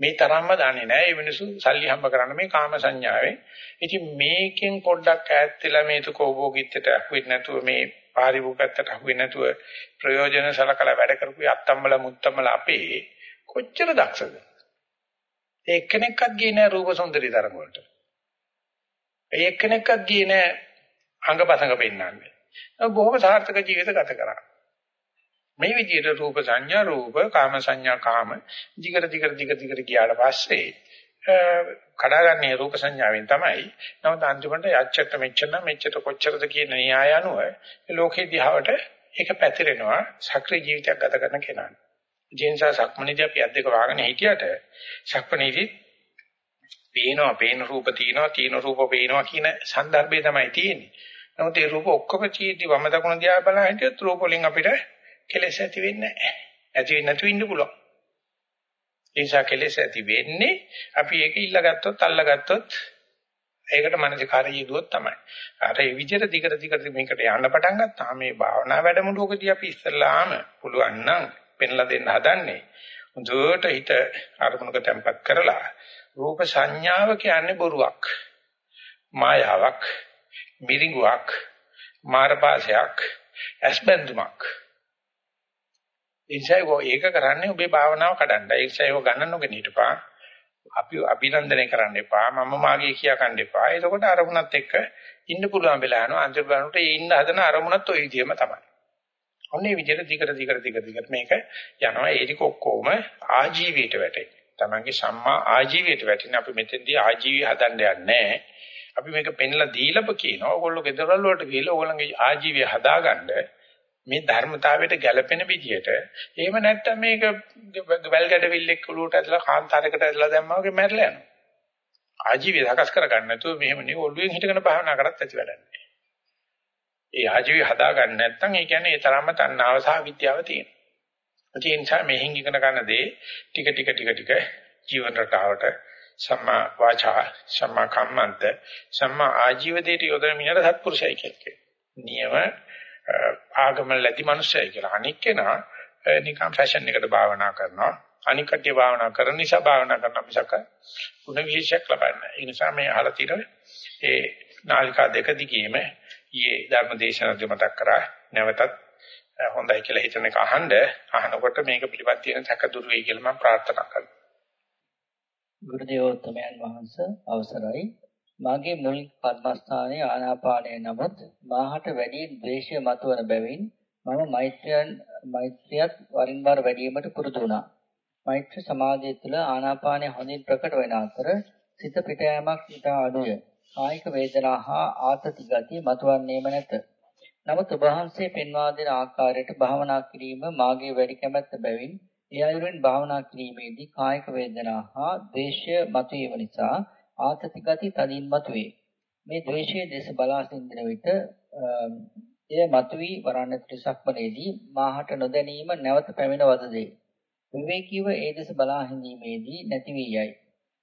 මේ තරම්ම දන්නේ නැහැ මේ මිනිස්සු සල්ලි හම්බ කරන්න මේ කාම සංඥාවෙන්. ඉතින් මේකෙන් පොඩ්ඩක් ඈත් වෙලා මේ තුකෝභෝගීත්වයට අහුවෙන්නේ නැතුව මේ පාරිභෝගිකත්වයට අහුවෙන්නේ නැතුව ප්‍රයෝජන සලකලා වැඩ කරපු අත්තම්බල මුත්තම්බල අපේ කොච්චර දක්ෂද? ඒ එක්කෙනෙක්වත් ගියේ නැහැ රූප සුන්දරී තරම වලට. ඒ එක්කෙනෙක්වත් ගියේ නැහැ අංගපසංග පෙන්නන්නේ. බොහොම සාර්ථක ජීවිත ගත කරා. මේ විදිහට රූප සංඥා රූප කාම සංඥා කාම දිගට දිගට දිගට දිගට ගියාට පස්සේ කඩාගන්නේ රූප සංඥාවෙන් තමයි. නමුත් අන්තිමට යච්චට මෙච්චර මෙච්චර කොච්චරද කියන න්‍යාය අනුව ලෝකේ දිහාවට ඒක පැතිරෙනවා සක්‍රීය ජීවිතයක් ගත කරන කෙනාට. ජීන්සා සක්මණේදී අපි අත් දෙක වහගෙන හිටියට සක්මණේදී පේනවා පේන රූප තියෙනවා තියෙන රූප පේනවා කියන સંદર્ભය තමයි තියෙන්නේ. නමුත් ඒ රූප ඔක්කොම චීටි වම දකුණ දිහා බලන හිටියොත් රූප වලින් අපිට කෙලෙස් ඇති වෙන්නේ නැහැ. ඇති වෙන්නේ නැතු ඉන්න පුළුවන්. ඒ නිසා කෙලෙස් ඇති වෙන්නේ අපි ඒක ඉල්ලගත්තොත් අල්ලගත්තොත් ඒකට මනසිකාරය යෙදුවොත් තමයි. අර ඒ විදිහට දිගට දිගට මේකට යන්න පටන් ගත්තාම මේ භාවනා වැඩමුළුවකදී අපි ඉස්සල්ලාම පුළුවන් නම් පෙන්ලා දෙන්න හදන්නේ. හොඳට හිත අරමුණක තැම්පත් කරලා රූප සංඥාව කියන්නේ බොරුවක්. මායාවක්, මිරිඟුවක්, මාරපාසයක්, ඇස්බන්දුමක්. ඒසයිව ඒක කරන්නේ ඔබේ භාවනාව කඩන්න. ඒසයිව ගන්න නොගෙන හිටපන්. අපි අභිනන්දනය කරන්න එපා. මම මාගේ කියා ගන්න එපා. එතකොට අරමුණත් එක්ක ඉන්න පුළුවන් වෙලා යනවා. අන්තිම බලනකොට ඒ ඉන්න හදන අරමුණත් ওই විදිහම තමයි. ඔන්නේ විදිහට දිගට දිගට දිගට දිගට මේක යනවා. ඒ ටික ඔක්කොම ආජීවයට වැටේ. තමන්ගේ සම්මා ආජීවයට වැටෙන අපි මෙතෙන්දී ආජීවය හදන්න යන්නේ අපි මේක පෙන්ලා දීලප කියනවා. ඕගොල්ලෝ ගෙදරවල වලට ගිහලා ඕගොල්ලන්ගේ ආජීවය හදාගන්න මේ ධර්මතාවයට ගැළපෙන විදියට එහෙම නැත්නම් මේක වැල් ගැඩවිල්ලෙක් ඔලුවට ඇදලා කාන්තාරයකට ඇදලා දැම්මා වගේ මැරලා යනවා. ආජීවය සකස් කරගන්න නැතුව මෙහෙම නේ ඔළුවෙන් හිටගෙන භාවනා කරත් ඇති වැඩක් නැහැ. ඒ ආජීවය හදාගන්න නැත්නම් ඒ කියන්නේ ඒ තරම්ම තණ්හාව සහ විද්‍යාව තියෙනවා. ඒ නිසා මෙහෙන් ඉගෙන ගන්න දේ ටික ටික ටික ටික ජීවන රටාවට සම්මා වාචා සම්මා කම්මන්ත සම්මා ආජීව දෙයට යොදන මිනිහට සත්පුරුෂයි කියන්නේ. නියම ආගම ලැබි මිනිස්සයි කියලා. අනික් කෙනා නිකම් ෆැෂන් එකට භාවනා කරනවා. අනික් කටිය භාවනා කරන නිසා භාවනා කරන මිසක ගුණ විශේෂයක් ලබන්නේ. ඒ නිසා මේ අහලා තියෙන ඒ නාලිකා දෙක දිගේම ඊයේ ධර්ම දේශනාවදී මතක් කරා නැවතත් හොඳයි කියලා හිතන එක අහන්න අහනකොට මේක පිළිබඳ තියෙන සැක දුරු වෙයි කියලා මම ප්‍රාර්ථනා කරනවා. ගුරු දේවෝත්තමයන් වහන්සේ අවසරයි මාගේ මුල් පద్මස්ථානයේ ආනාපානය නමුත් මාහට වැඩි ද්වේෂය මතුවන බැවින් මම මෛත්‍රියන් මෛත්‍රියත් වරින් වර වැඩිවීමට පුරුදු වුණා. මෛත්‍රී සමාධිය තුළ ආනාපානය හොඳින් ප්‍රකට වන අතර සිත පිට යෑමක් ඉතා අඩුය. කායික වේදනා හා ආතති ගතිය මතුවන්නේම නැත. නමුත් ඔබ වහන්සේ පෙන්වා දෙන ආකාරයට භාවනා කිරීම මාගේ වැඩි කැමැත්ත බැවින් ඒ අයුරින් භාවනා කිරීමේදී කායික වේදනා හා ද්වේෂය මතුවීම නිසා ආතති ගති තදින් මතුවේ. මේ ද්වේෂයේ දේශ බලා සිටින විට එය මතුවී වරණට සක්මනේදී මාහට නොදැනීම නැවත පැමිණ වදදේ. විවේකීව ඒ දේශ බලා හිඳීමේදී නැති වී යයි.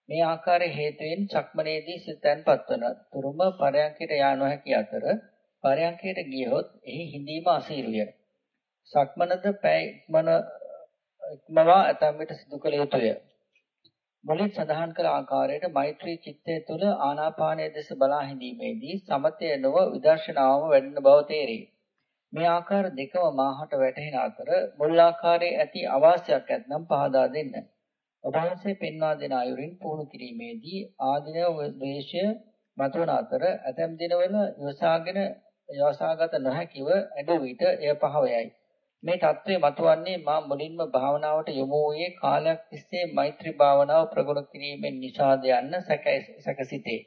මේ ආකාරයේ හේතුවෙන් සක්මනේදී සිතන්පත් වන තුරුම පරයන්කයට යා නොහැකි අතර පරයන්කයට ගියහොත් එහි හිඳීම අසීරුය. සක්මනද පැය ඉක්මන ඉක්මවා ඇතම් විට සිදු කළ යුතුය. මුලින් සඳහන් කළ ආකාරයට මෛත්‍රී චිත්තය තුළ ආනාපානයේ දෙස බලා හිඳීමේදී සමතය නොව විදර්ශනාවම වැඩෙන බව තේරේ. මේ ආකාර දෙකම මාහට වැටහෙන අතර මුල් ආකාරයේ ඇති අවාසියක් ඇතනම් පහදා දෙන්න. ඔබ වහන්සේ පෙන්වා දෙන අයුරින් පුහුණු කිරීමේදී ආධිනව ද්වේෂය මතුවන අතර ඇතැම් දිනවල ඉවසාගෙන යවසාගත නොහැකිව ඇඬු විට එය පහවයයි. මේ தત્ත්වය මතුවන්නේ මා මුලින්ම භාවනාවට යොමු වූයේ කාලයක් තිස්සේ මෛත්‍රී භාවනාව ප්‍රගුණ කිරීමෙන් නිසාද යන්න සැකසිතේ.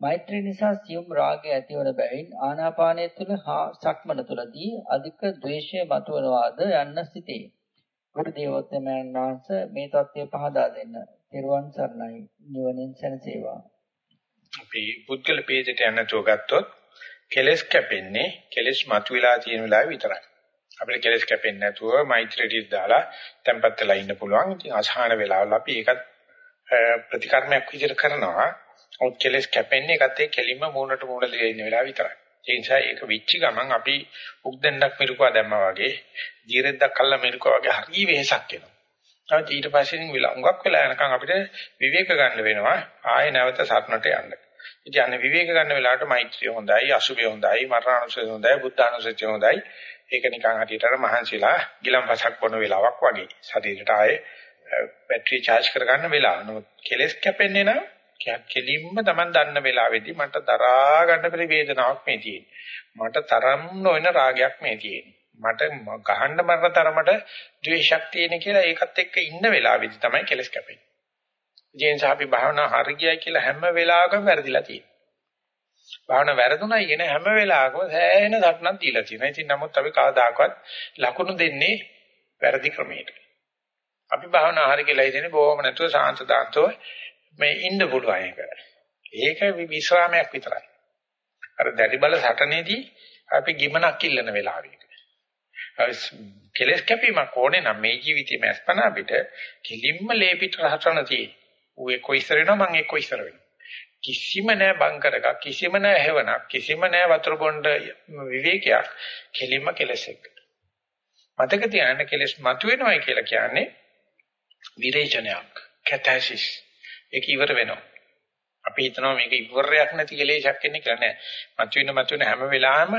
මෛත්‍රී නිසා සියුම් රාගය ඇතිවන බැවින් ආනාපානය තුළ හා සක්මන තුළදී අධික ද්වේෂය මතුවනවාද යන්න සිතේ. ගුරු දේවෝත්තමයන් වහන්සේ මේ தත්ත්වය පහදා දෙන්න. ත්වන් සරණයි නිවනින් සැනසේවා. අපි පුද්ගල පේජයට යන්නතෝ ගත්තොත් කෙලස් කැපෙන්නේ කෙලස් මතුවලා තියෙන වෙලාව විතරයි. අපිට කෙලස් කැපෙන්නේ නැතුව මෛත්‍රියට දාලා tempat වෙලා ඉන්න පුළුවන්. ඉතින් අසහන වෙලාවල අපි ඒකත් ප්‍රතිකර්මයක් විදිහට කරනවා. ඔත් කෙලස් කැපෙන්නේ ඒකත් ඒ කෙලින්ම මූණට මූණ දෙලා ඉන්න වෙලාව විතරයි. ඒ නිසා ඒක විච්චි ගමන් අපි උක්දෙන්ඩක් මිරුකවා දැම්මා වගේ, ජීරෙද්දක් කල්ලා මිරුකවා වගේ හරි වෙහසක් එනවා. නැවත ඊට පස්සේ ඉතින් හුඟක් වෙලා යනකම් අපිට විවේක ගන්න වෙනවා ආයෙ නැවත සරණට යන්න. ඉතින් අනේ විවේක ගන්න වෙලාවට මෛත්‍රිය හොඳයි, අසුභය හොඳයි, මරණානුසය හොඳයි, බුද්ධානුසය හොඳයි. ඒක නිකන් හරියට අර මහන්සිලා ගිලම්පසක් බොන වෙලාවක් වගේ. ශරීරයට ආයේ බැටරි charge කරගන්න වෙලාව. නමුත් කෙලස් කැපෙන්නේ නම් කෙලින්ම Taman දන්න වෙලාවේදී මට දරා ගන්න බැරි වේදනාවක් මේ තියෙන්නේ. මට තරම් නොවන රාගයක් මේ තියෙන්නේ. මට ගහන්න මරන තරමට ද්වේෂයක් තියෙන කියලා ඒකත් එක්ක ඉන්න වෙලාවෙදි තමයි කෙලස් කැපෙන්නේ. ජීන්ස අපි භාවනා හරියයි කියලා හැම වෙලාවකම වැරදිලා තියෙනවා. භාවනා වැරදුණයි කියන හැම වෙලාවකම සෑහෙන සටනක් දීලා තියෙනවා. ඉතින් නමුත් අපි කවදාකවත් ලකුණු දෙන්නේ වැරදි ක්‍රමයකට. අපි භාවනා හරිය කියලා හිතන්නේ බොහොම නැතුව සාන්ත දාන්තව මේ ඉන්න පුළුවන් එක. ඒක විශ්‍රාමයක් විතරයි. අර දැඩි බල සටනේදී අපි ගිමනක් ඉල්ලන වෙලාවෙක. කෙලස් කැපීමක් ඕනේ නම් මේ ජීවිතේ මැස්පන අපිට කිලින්ම ලේපිට රහතන තියෙයි. ඌ එක්ක ඉස්සර වෙනවා මං එක්ක ඉස්සර වෙනවා. කිසිම නෑ බංකරක කිසිම නෑ හැවණක් කිසිම නෑ වතුර බොණ්ඩ විවේකයක් කෙලින්ම කෙලස් එක්ක. මතක තියාගන්න කෙලස් මතුවෙනවයි කියලා කියන්නේ විරේචනයක් කැතැසිස් ඒක ඉවර වෙනවා. අපි හිතනවා මේක ඉවරයක් නැති කෙලෙසක් එන්නේ කියලා නෑ. මතුවෙන මතුවෙන හැම වෙලාවෙම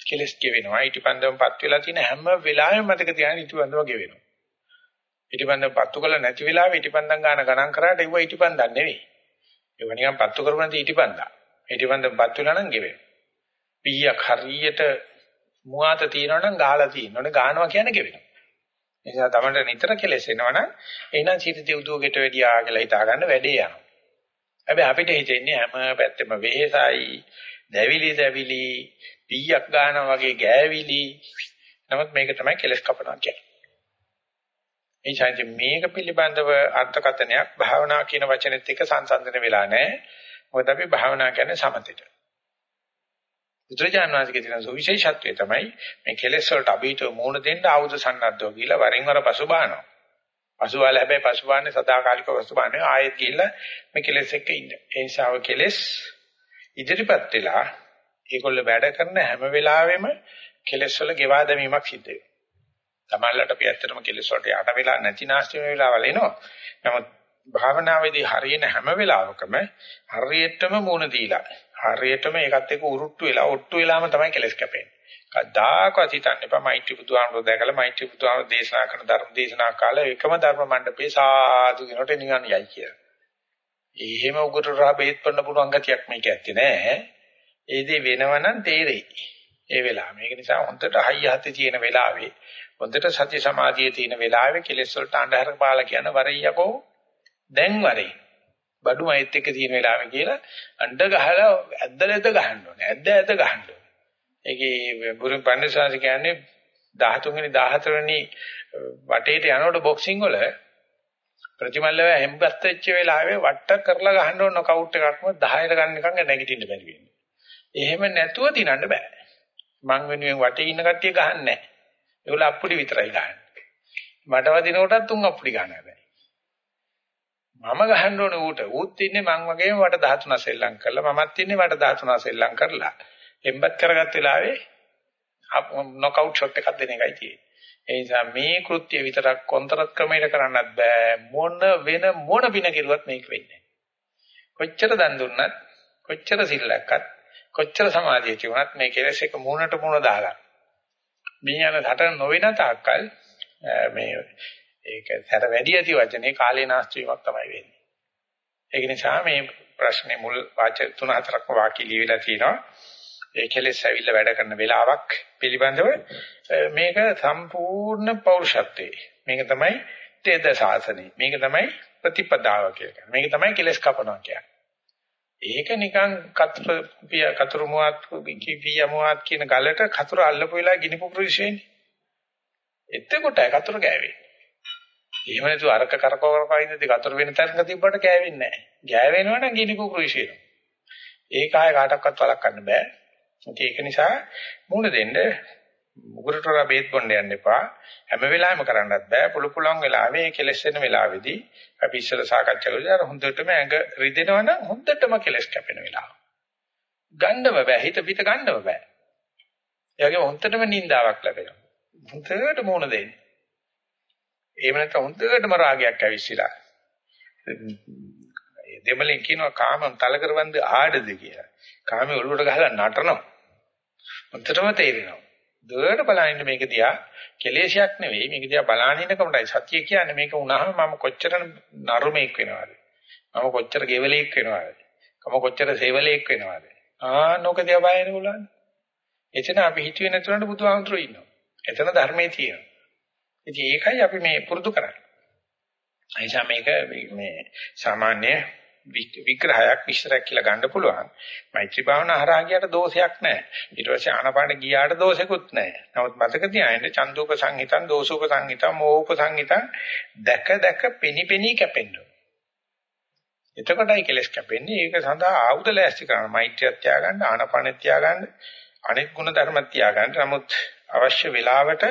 කෙලස් ගෙවෙනවා. ඊටපන්දමපත් වෙලා තියෙන හැම වෙලාවෙම මතක තියාගන්න ඊටපන්දම ගෙවෙනවා. ඊටපන්දම පත්තු කළ නැති වෙලාවෙ ඊටපන්දම් ගන්න ගණන් කරාට ඒව ඊටපන්දම් නෙවෙයි. ඒව නිකන් පත්තු කරපු නැති ඊටපන්දම්. ඊටපන්දම පත් වෙලා නම් ගෙවෙනවා. පීයක් හරියට මුවාත තියනවනම් ගාලා තියෙනවනේ ගානවා කියන්නේ ගෙවෙනවා. නිසා තමයි නිතර කෙලස් එනවනම් එහෙනම් චිතති උදුවකට වැඩියා කියලා හිතා ගන්න වැඩේ යනවා. හැබැයි අපිට හිතෙන්නේ හැම පැත්තෙම වෙහෙසයි, දැවිලි දැවිලි, පීයක් ගන්නවා වගේ ගෑවිලි. නමුත් මේක තමයි කෙලස් කපනවා කියන්නේ. ඒ කියන්නේ මේක පිළිබඳව අර්ථකථනයක් භාවනා කියන වචනේත් එක්ක සංසන්දන වෙලා නැහැ. මොකද අපි භාවනා කියන්නේ සමතේට. බුදුරජාණන් වහන්සේගේ තියෙන සුවිශේෂත්වය තමයි මේ කෙලෙස් වලට අභීත මූණ දෙන්න ආයුධ සන්නද්ධව කියලා වරින් වර පසුබානවා. පසුබාල හැබැයි පසුබාන්නේ සදාකාලික පසුබාන්නේ ආයෙත් ගිහිල්ලා මේ කෙලෙස් එක්ක ඉන්න. ඒ නිසාව කෙලෙස් ඉදිරිපත් වෙලා ඒගොල්ල වැඩ කරන හැම වෙලාවෙම කෙලෙස් වල ගෙවා දැමීමක් සිද්ධ වෙනවා. තමයිලට අපි ඇත්තටම කෙලෙස් වලට යට වෙලා නැති නැස්ති වෙන වෙලාවල් එනවා. නමුත් භාවනාවේදී හරියන හැම වෙලාවකම හරියටම මුණ දීලා හරියටම ඒකත් එක්ක උරුට්ටු වෙලා ඔට්ටු වෙලාම තමයි කෙලස් කැපෙන්නේ. කද්දාකවත් හිතන්න එපා මෛත්‍රී බුදුහාමුදුරුවෝ දැකලා මෛත්‍රී බුදුහාමුදුරුවෝ දේශනා කරන ධර්ම දේශනා කාලේ එකම ධර්ම මණ්ඩපේ සාදු කියනට නිකන් යයි කියලා. එහෙම උගුර රහ බෙහෙත් පන්න පුළුවන් ගතියක් මේක ඇත්තේ නෑ. ඒ දේ වෙනවනම් තේරෙයි. ඒ වෙලාව. මේක නිසා හොඳට හයිය හතේ තියෙන වෙලාවේ හොඳට සති සමාධියේ තියෙන වෙලාවේ කෙලෙස් වලට අඳහර පාලා කියන වරියකෝ දැන් වරේ. බඩු මයිත් එක්ක තියෙන වෙලාවෙ කියලා අඬ ගහලා ඇද්දලෙද ගහන්න ඕනේ. ඇද්ද ඇද්ද ගහන්න ඕනේ. ඒකේ බුරු පන්සාරි කියන්නේ 13 වෙනි 14 වෙනි වටේට යනකොට බොක්සිං වල ප්‍රතිමල්ලව හෙම්බත් වෙච්ච වෙලාවේ වට කරලා ගහන්න ඕන කවුට් එකක්ම 10ට ගන්න එකක් නැගිටින්න බැරි වෙන්නේ. එහෙම නැතුව දිනන්න බෑ. මං වෙනුවෙන් වටේ ඉන්න කට්ටිය ගහන්නේ නැහැ. ඒගොල්ලෝ අප්පුඩි විතරයි ගහන්නේ. මට වදිනකොටත් තුන් අප්පුඩි ගන්නවා. මම ගහන්න ඕනේ ඌට. ඌත් ඉන්නේ මං වගේම වට 13 සෙල්ලම් කරලා මමත් ඉන්නේ වට 13 සෙල්ලම් කරලා. එම්බත් කරගත් වෙලාවේ නොකවුට් ෂොට් එකක් දෙන එකයි තියෙන්නේ. ඒ නිසා මේ කෘත්‍ය විතරක් කොන්තරත් ක්‍රමයට කරන්නත් බෑ. මොන වෙන මොන පින කෙරුවත් මේක වෙන්නේ කොච්චර දන් දුන්නත් කොච්චර සිල්ලක්වත් කොච්චර සමාධිය තිබුණත් මේ කෙලෙස් එක මූණට මූණ දාගන්න. මේ යන හතර නොවන තාක්කල් මේ ඒක සැර වැඩි ඇති වචනේ කාලේ නාස්ති වීමක් තමයි වෙන්නේ. ඒක නිසා මේ ප්‍රශ්නේ මුල් වාචක තුන හතරක්ම වාක්‍ය ලියවිලා තිනවා. ඒ කෙලෙස් ඇවිල්ලා වැඩ කරන වෙලාවක් පිළිබඳව මේක සම්පූර්ණ පෞරුෂත්වයේ. මේක තමයි තේද සාසනේ. මේක තමයි ප්‍රතිපදාව කියලා. මේක තමයි කෙලෙස් කපනවා කියන්නේ. ඒක නිකන් කතර පිය කතර මුවත් පිය මුවත් කියන ගලට කතර අල්ලපු වෙලාව ගිනි පුපුරු විශ්ේනේ. එතකොටයි කතර ගෑවෙන්නේ. එහෙම නැතු අරක කරකව කරකව ඉඳි කතර වෙන තැනක තිබ්බට ගෑවෙන්නේ නැහැ. ගෑවෙනවනම් ගිනි පුපුරු විශ්ේනවා. ඒක ආය කාටවත් වළක්වන්න බෑ. ඒක නිසා මුණ දෙන්න මුගුරට වඩා බේත් බොන්න යන්න එපා. හැම වෙලාවෙම කරන්නත් බෑ. පුළු පුළුවන් වෙලාවෙ කෙලස් වෙන වෙලාවේදී අපි ඉස්සෙල්ලා සාකච්ඡා කරලා අර හොඳටම ඇඟ රිදෙනවනම් හොඳටම කෙලස් කැපෙන වෙලාව. ගන්නව බෑ. හිත පිට ගන්නව බෑ. ඒ වගේම හොඳටම නින්දාවක් ලැබෙනවා. හොඳට මුණ දෙන්න. එහෙම නැත්නම් හොඳටම රාගයක් ඇවිස්සලා. දෙමළෙන් කියනවා කාමම් තල කරවන්ද ආඩද? කියලා. කාමේ ඔළුවට ගහලා නටනවා. හොඳටම තේරෙනවා. දුරට බලනින්න මේක දිහා කෙලේශයක් නෙවෙයි. මේක දිහා බලනින්න කමයි සත්‍ය කියන්නේ මේක වුණාම මම කොච්චර නරුමෙක් වෙනවද? මම කොච්චර ගෙවලෙක් වෙනවද? මම කොච්චර සේවලෙක් වෙනවද? ආ නෝක දිහා බලන්න බලන්න එතන අපි හිතුවේ නැතුනට බුදුහාමුදුරුවෝ ඉන්නවා. එතන ධර්මයේ තියෙනවා. ඉතින් ඒකයි අපි මේ පුරුදු කරන්නේ අයිසා මේක මේ සාමාන්‍ය විග්‍රහයක් විශ්තරයක් කියලා ගන්න පුළුවන්. මෛත්‍රී භාවනා හරහා ගියට දෝෂයක් නැහැ. ඊට පස්සේ ආනපාන ගියාට දෝෂෙකුත් නැහැ. නමුත් මතක තියාගන්න චන්දෝප සංහිතං, දෝසෝප සංහිතං, මෝහෝප සංහිතං දැක දැක පෙනි පෙනි කැපෙන්න. එතකොටයි කෙලස් කැපෙන්නේ. ඒක සඳහා ආයුධ ලෑස්ති කරන්න. මෛත්‍රිය තියාගන්න, ආනපාන තියාගන්න, අනෙක් ගුණ ධර්ම තියාගන්න. නමුත් අවශ්‍ය වෙලාවට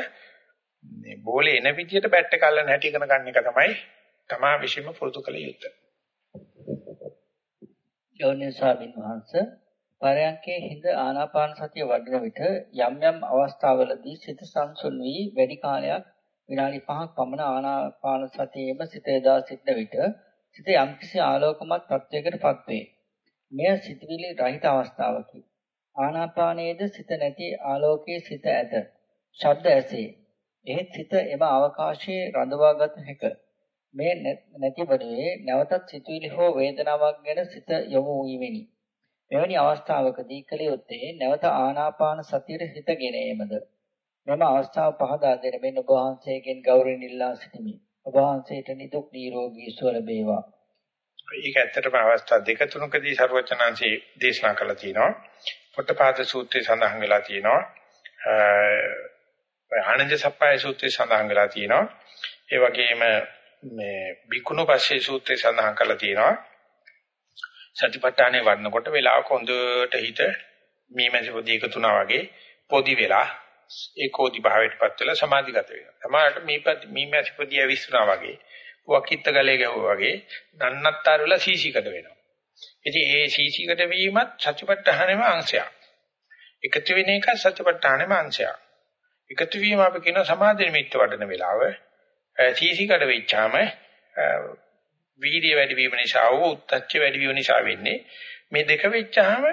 මේ බෝලේ එන විදියට බැට් එක අල්ලන්න හැටි ඉගෙන ගන්න එක තමයි තමා විශ්ීම පුරුදු කළ යුත්තේ. ගෞරවනීය ස්වාමීන් වහන්සේ පරයන්කේ හිඳ ආනාපාන සතිය වඩන විට යම් යම් අවස්ථාවලදී සිත සංසුන් වී වැඩි කාලයක් විනාඩි 5ක් පමණ ආනාපාන සතියෙම සිත යොදා සිටන විට සිත යම්කිසි ආලෝකමත් තත්වයකටපත් වේ. මෙය සිතවිලි රහිත අවස්ථාවකි. ආනාපානයේද සිත නැති ආලෝකයේ සිත ඇත. ශබ්ද ඇසේ. එහෙත් සිත එම අවකාශයේ රඳවාගත හැකිය. මේ නැති වනුයේ නැවතත් සිතුවිලි හෝ වේදනාවක් ගැන සිත යොමු වීමෙනි. මෙවැනි අවස්ථාවකදී කළ යුත්තේ නැවත ආනාපාන සතියට හිත ගෙන ඒමද. මෙම අවස්ථාව පහදා දෙන මෙන්න ඔබ වහන්සේගෙන් ගෞරවයෙන් ඉල්ලා සිටිමි. ඔබ වහන්සේට නිදුක් නිරෝගී සුව ලැබේවා. ඒක ඇත්තටම අවස්ථා දෙක තුනකදී ਸਰවචනංශී දේශනා කළා තියෙනවා. පොට්ටපාද සූත්‍රයේ සඳහන් වෙලා තියෙනවා. ආනන්ද සප්පයි සූත්‍රයේ සඳහන් වෙලා තියෙනවා. ඒ වගේම මේ බිකුණු පස්සේ සූත්‍රය සඳහන් කරලා තියෙනවා සතිපට්ඨානේ වඩනකොට වෙලාවක හොඳට හිත මීමැසි පොඩි එකතුනා වගේ පොඩි වෙලා ඒකෝදි භාවයටපත් වෙලා සමාධිගත වෙනවා. සමහරට මීපත් මීමැසි පොඩි ඇවිස්සුනා වගේ පුවක්කිට ගලේ ගැහුවා වගේ නන්නත්තර වෙලා සීසීකට වෙනවා. ඉතින් ඒ සීසීකට වීමත් සතිපට්ඨානෙම අංශයක්. එකතු වෙන එක සතිපට්ඨානෙම අංශයක්. එකතු වීම අපි කියන සමාධි නිමිත්ත වඩන වෙලාව. සීසී කඩ වෙච්චාම වීර්ය වැඩි වීම නිසා හෝ උත්ච්ච වැඩි වීම නිසා වෙන්නේ. මේ දෙක වෙච්චාම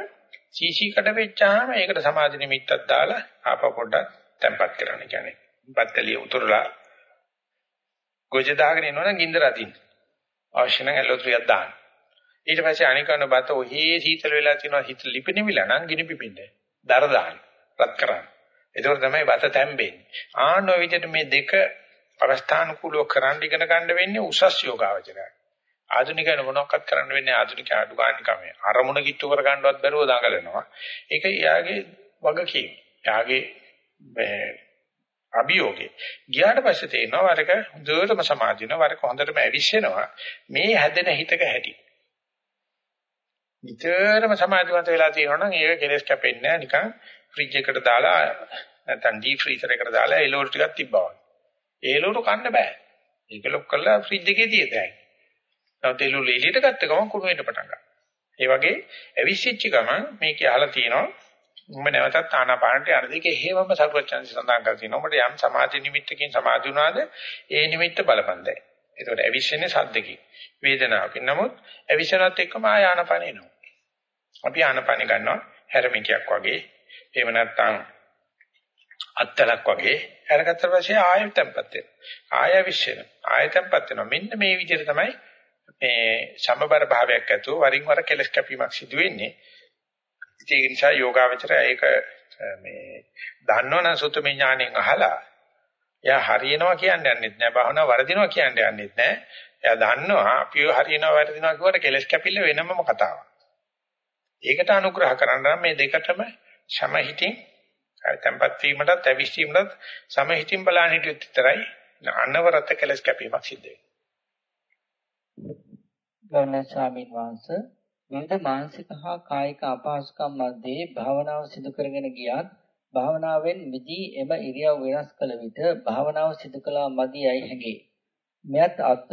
සීසී කඩ වෙච්චාම ඒකට සමාධි නිමිත්තක් දාලා ආපහු පොඩ්ඩක් තැම්පත් කරන්න. කියන්නේ බත්තලිය උතුරලා ගොජ දාගෙන ඉන්නවනම් ගින්දර අදින්න. අවශ්‍ය නම් ඇලෝත්‍රියක් දාන්න. ඊට පස්සේ අනිකන බත ඔහේ සීතල වෙලා තියෙනවා. හිත ලිපෙනෙවිලා නම් ගිනි පිපින්නේ. දර දාන්න. රත් කරන්න. ඒකෝර තමයි බත තැම්බෙන්නේ ආන ඔය විදිහට මේ දෙක අවස්ථානුකූලව කරන්න ඉගෙන ගන්න වෙන්නේ උසස් යෝගාවචරය. ආධුනිකයන මොනවක්වත් කරන්න වෙන්නේ ආධුනික අඩුගානිකම. අරමුණ කිට්ටු කර ගන්නවත් බැරුව දඟලනවා. ඒක යාගේ වගකීම. යාගේ මේ අභියෝගේ. ගියාට පස්සේ තේරෙනවා වරක හොඳටම සමාධියන වරක හොඳටම ඇවිස්සෙනවා. මේ හැදෙන හිතක හැටි. නිතරම සමාධිමත් වෙලා තියෙනවා නම් ඒක කෙලස් කැපෙන්නේ නැහැ නිකන් ෆ්‍රිජ් එකට දාලා නැත්නම් ඩීප් ෆ්‍රීසර් එකට දාලා එලෝර ටිකක් තිබ්බා වගේ. ඒලොට කන්න බෑ. ඒක ලොක් කරලා ෆ්‍රිජ් එකේ තියද හැකියි. නැවත ඒලොල එළියට ගත්ත ගමන් කුණු වෙන්න පටන් ගන්නවා. ඒ වගේ ඇවිස්සිච්ච ගමන් මේක අහලා තියෙනවා මම නැවතත් ආනාපානට යන දෙකේ හේවම සර්වචන්සි සඳහන් කරලා තියෙනවා. ඔබට යම් සමාධි නිමිත්තකින් සමාධි වුණාද ඒ නිමිත්ත බලපන්දයි. ඒකට ඇවිස්සෙන්නේ සද්දකින් වේදනාවකින්. නමුත් ඇවිස්සනත් එක්කම ආය ආනාපාන එනවා. අපි ආනාපාන ගන්නවා හැරමිකයක් වගේ. එහෙම නැත්නම් අත්තලක් වගේ අරගත්ත පස්සේ ආයෙත් tempත් වෙනවා. ආයෙ විශ්ෙන. ආයෙ tempත් වෙනවා. මෙන්න මේ විදිහට තමයි මේ සමබර භාවයක් ඇතුව වරින් වර කෙලස් කැපීමක් සිදු වෙන්නේ. ඒක නිසා යෝගාවචරය ඒක මේ දන්නවනම් සුතමේ ඥාණයෙන් අහලා එයා හරියනවා කියන්නේ යන්නෙත් නෑ භාවනාව වර්ධිනවා කියන්නේ යන්නෙත් නෑ එයා දන්නවා අපිව හරියනවා වර්ධිනවා කියවට කෙලස් කැපිල්ල වෙනමම කතාවක් ඒකට අනුග්‍රහ කරන්න මේ දෙකටම සමහිතින් tempat වීමටත් ඇවිස්සීමටත් සමහිතින් බලන්න හිටියොත් විතරයි අනවරත කෙලස් කැපීමක් සිද්ධ වෙන්නේ ගෞරවනීය ස්වාමීන් වහන්සේ විවිධ මානසික හා කායික අපහසුකම් මැද්දේ භාවනාව සිදු කරගෙන ගියත් භාවනාවෙන් මිදී එම ඉරියව් වෙනස් කළ විට භාවනාව සිදු කළා මදියයි හැඟේ. මෙයත් අත්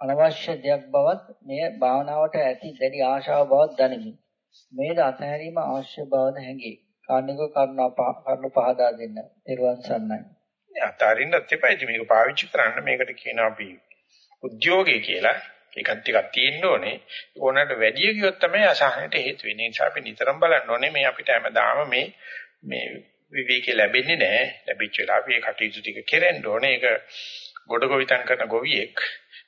අනවශ්‍ය දෙයක් බවත් මෙය භාවනාවට ඇති දැඩි ආශාව බවත් දනිමි. මේද අතහැරීම අවශ්‍ය බවද හැඟේ. කාර්නික කරුණා කරුණ පහදා දෙන්න. ත්වන් සන්නයි. අතහරින්නත් එපා. ඉතින් මේක පාවිච්චි කරන්න මේකට කියනවා අපි උද්‍යෝගය කියලා. ඒකත් ටිකක් තියෙන්න ඕනේ. ඕනකට වැඩි ගියොත් තමයි අසහනයට හේතු වෙන්නේ. ඒ නිසා අපි නිතරම බලන්න ඕනේ මේ අපිට හැමදාම මේ මේ විවේකී ලැබෙන්නේ නැහැ. ලැබිච්ච වෙලාව අපි ඒ කටයුතු ටික කෙරෙන්න ඕනේ. ඒක ගොඩ ගොවිතැන් කරන ගොවියෙක්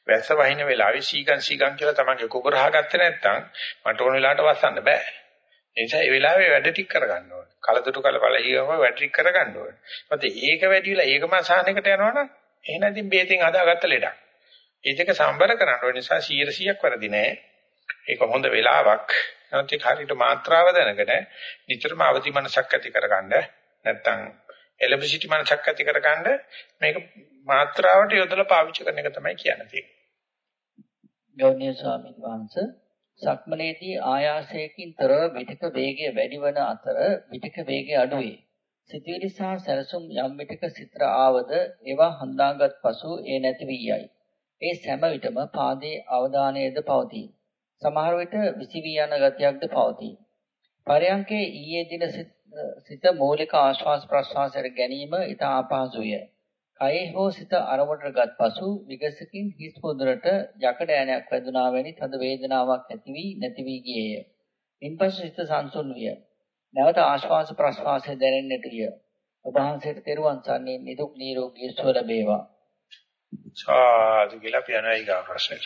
වැස්ස වහින වෙලාවේ සීගන් සීගන් කියලා තමන්ගේ කුකුර හාගත්තේ නැත්නම් මට ඕන වෙලාවට වස්සන්න බෑ. ඒ නිසා ඒ වෙලාවේ වැඩ ටික කරගන්න ඕනේ. කලදුටු කල බලහිගම වැඩ ටික කරගන්න ඕනේ. මොකද ඒක වැඩි වෙලා ඒකම අසහනයකට යනවනම් එහෙනම් ඉතින් බේතෙන් හදාගත්ත ලෙඩක්. ඒ දෙක සම්බර කරන්න ඕන නිසා 100%ක් වැරදි නෑ. ඒක හොඳ වෙලාවක්. නමුත් ඒක හරියට මාත්‍රාව දැනගෙන නිතරම අවදි මනසක් ඇති කරගන්න නැත්තම් එලෙබසිටි මනසක් ඇති කරගන්න මේක මාත්‍රාවට යොදලා පාවිච්චි කරන එක තමයි කියන්නේ. ගෞණීය ස්වාමීන් වහන්සේ සක්මනේදී ආයාසයෙන් තොරව විටක වේගය වැඩි වන අතර විටක වේගය අඩු වේ. සිතවිලි සහ සැලසුම් යම් විටක සිතර ආවද ඒවා හඳාගත් පසු ඒ නැති වී යයි. ඒ සෑම විටම පාදයේ අවධානයේද පවතී. සමහර විට විසිවි යන ගතියක්ද පවතී. පරයන්කේ ඊයේ දින සිත මූලික ආශ්වාස ප්‍රශ්වාසයට ගැනීම ඉතා අපහසුය. කයේ හෝ සිත අරමුණටගත් පසු විගසකින් හිස් පොදුරට යකඩ ඇණයක් වැදුනා වැනි තද වේදනාවක් ඇති වී නැති වී ගියේය. ඉන්පසු සිත සංසුන් විය. නැවත ආශ්වාස ප්‍රශ්වාසය දැනෙන්නට විය. ඔබ වහන්සේට තෙරුවන් සරණින් නිදුක් නිරෝගී සුව ලැබේවා. සාදු කියලා පියනයි ගා ප්‍රශ්නෙට.